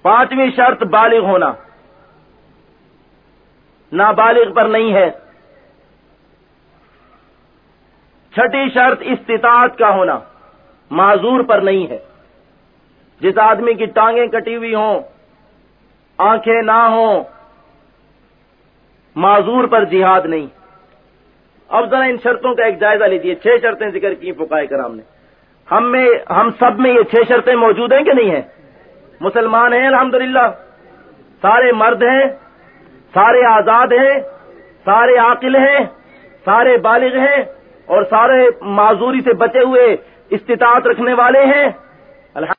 پانچویں شرط بالغ ہونا۔ نابالغ پر نہیں ہے۔ چھٹی شرط استطاعت کا ہونا معذور پر نہیں ہے۔ جس آدمی کی ٹانگیں کٹی ہوئی ہوں، آنکھیں نہ ہوں، معذور پر جہاد نہیں۔ اب ذرا ان شرطوں کا ایک جائزہ لیجیے چھ شرطیں ذکر کی فکائے کرام نے۔ ہم میں، ہم سب میں یہ چھ شرطیں موجود ہیں کہ نہیں ہیں؟ مسلمان ہیں، الحمدللہ۔ سارے مرد ہیں، سارے آزاد ہیں، سارے عاقل ہیں، سارے بالغ ہیں۔ اور سارے معذوری سے بچے ہوئے استطاعت رکھنے والے ہیں۔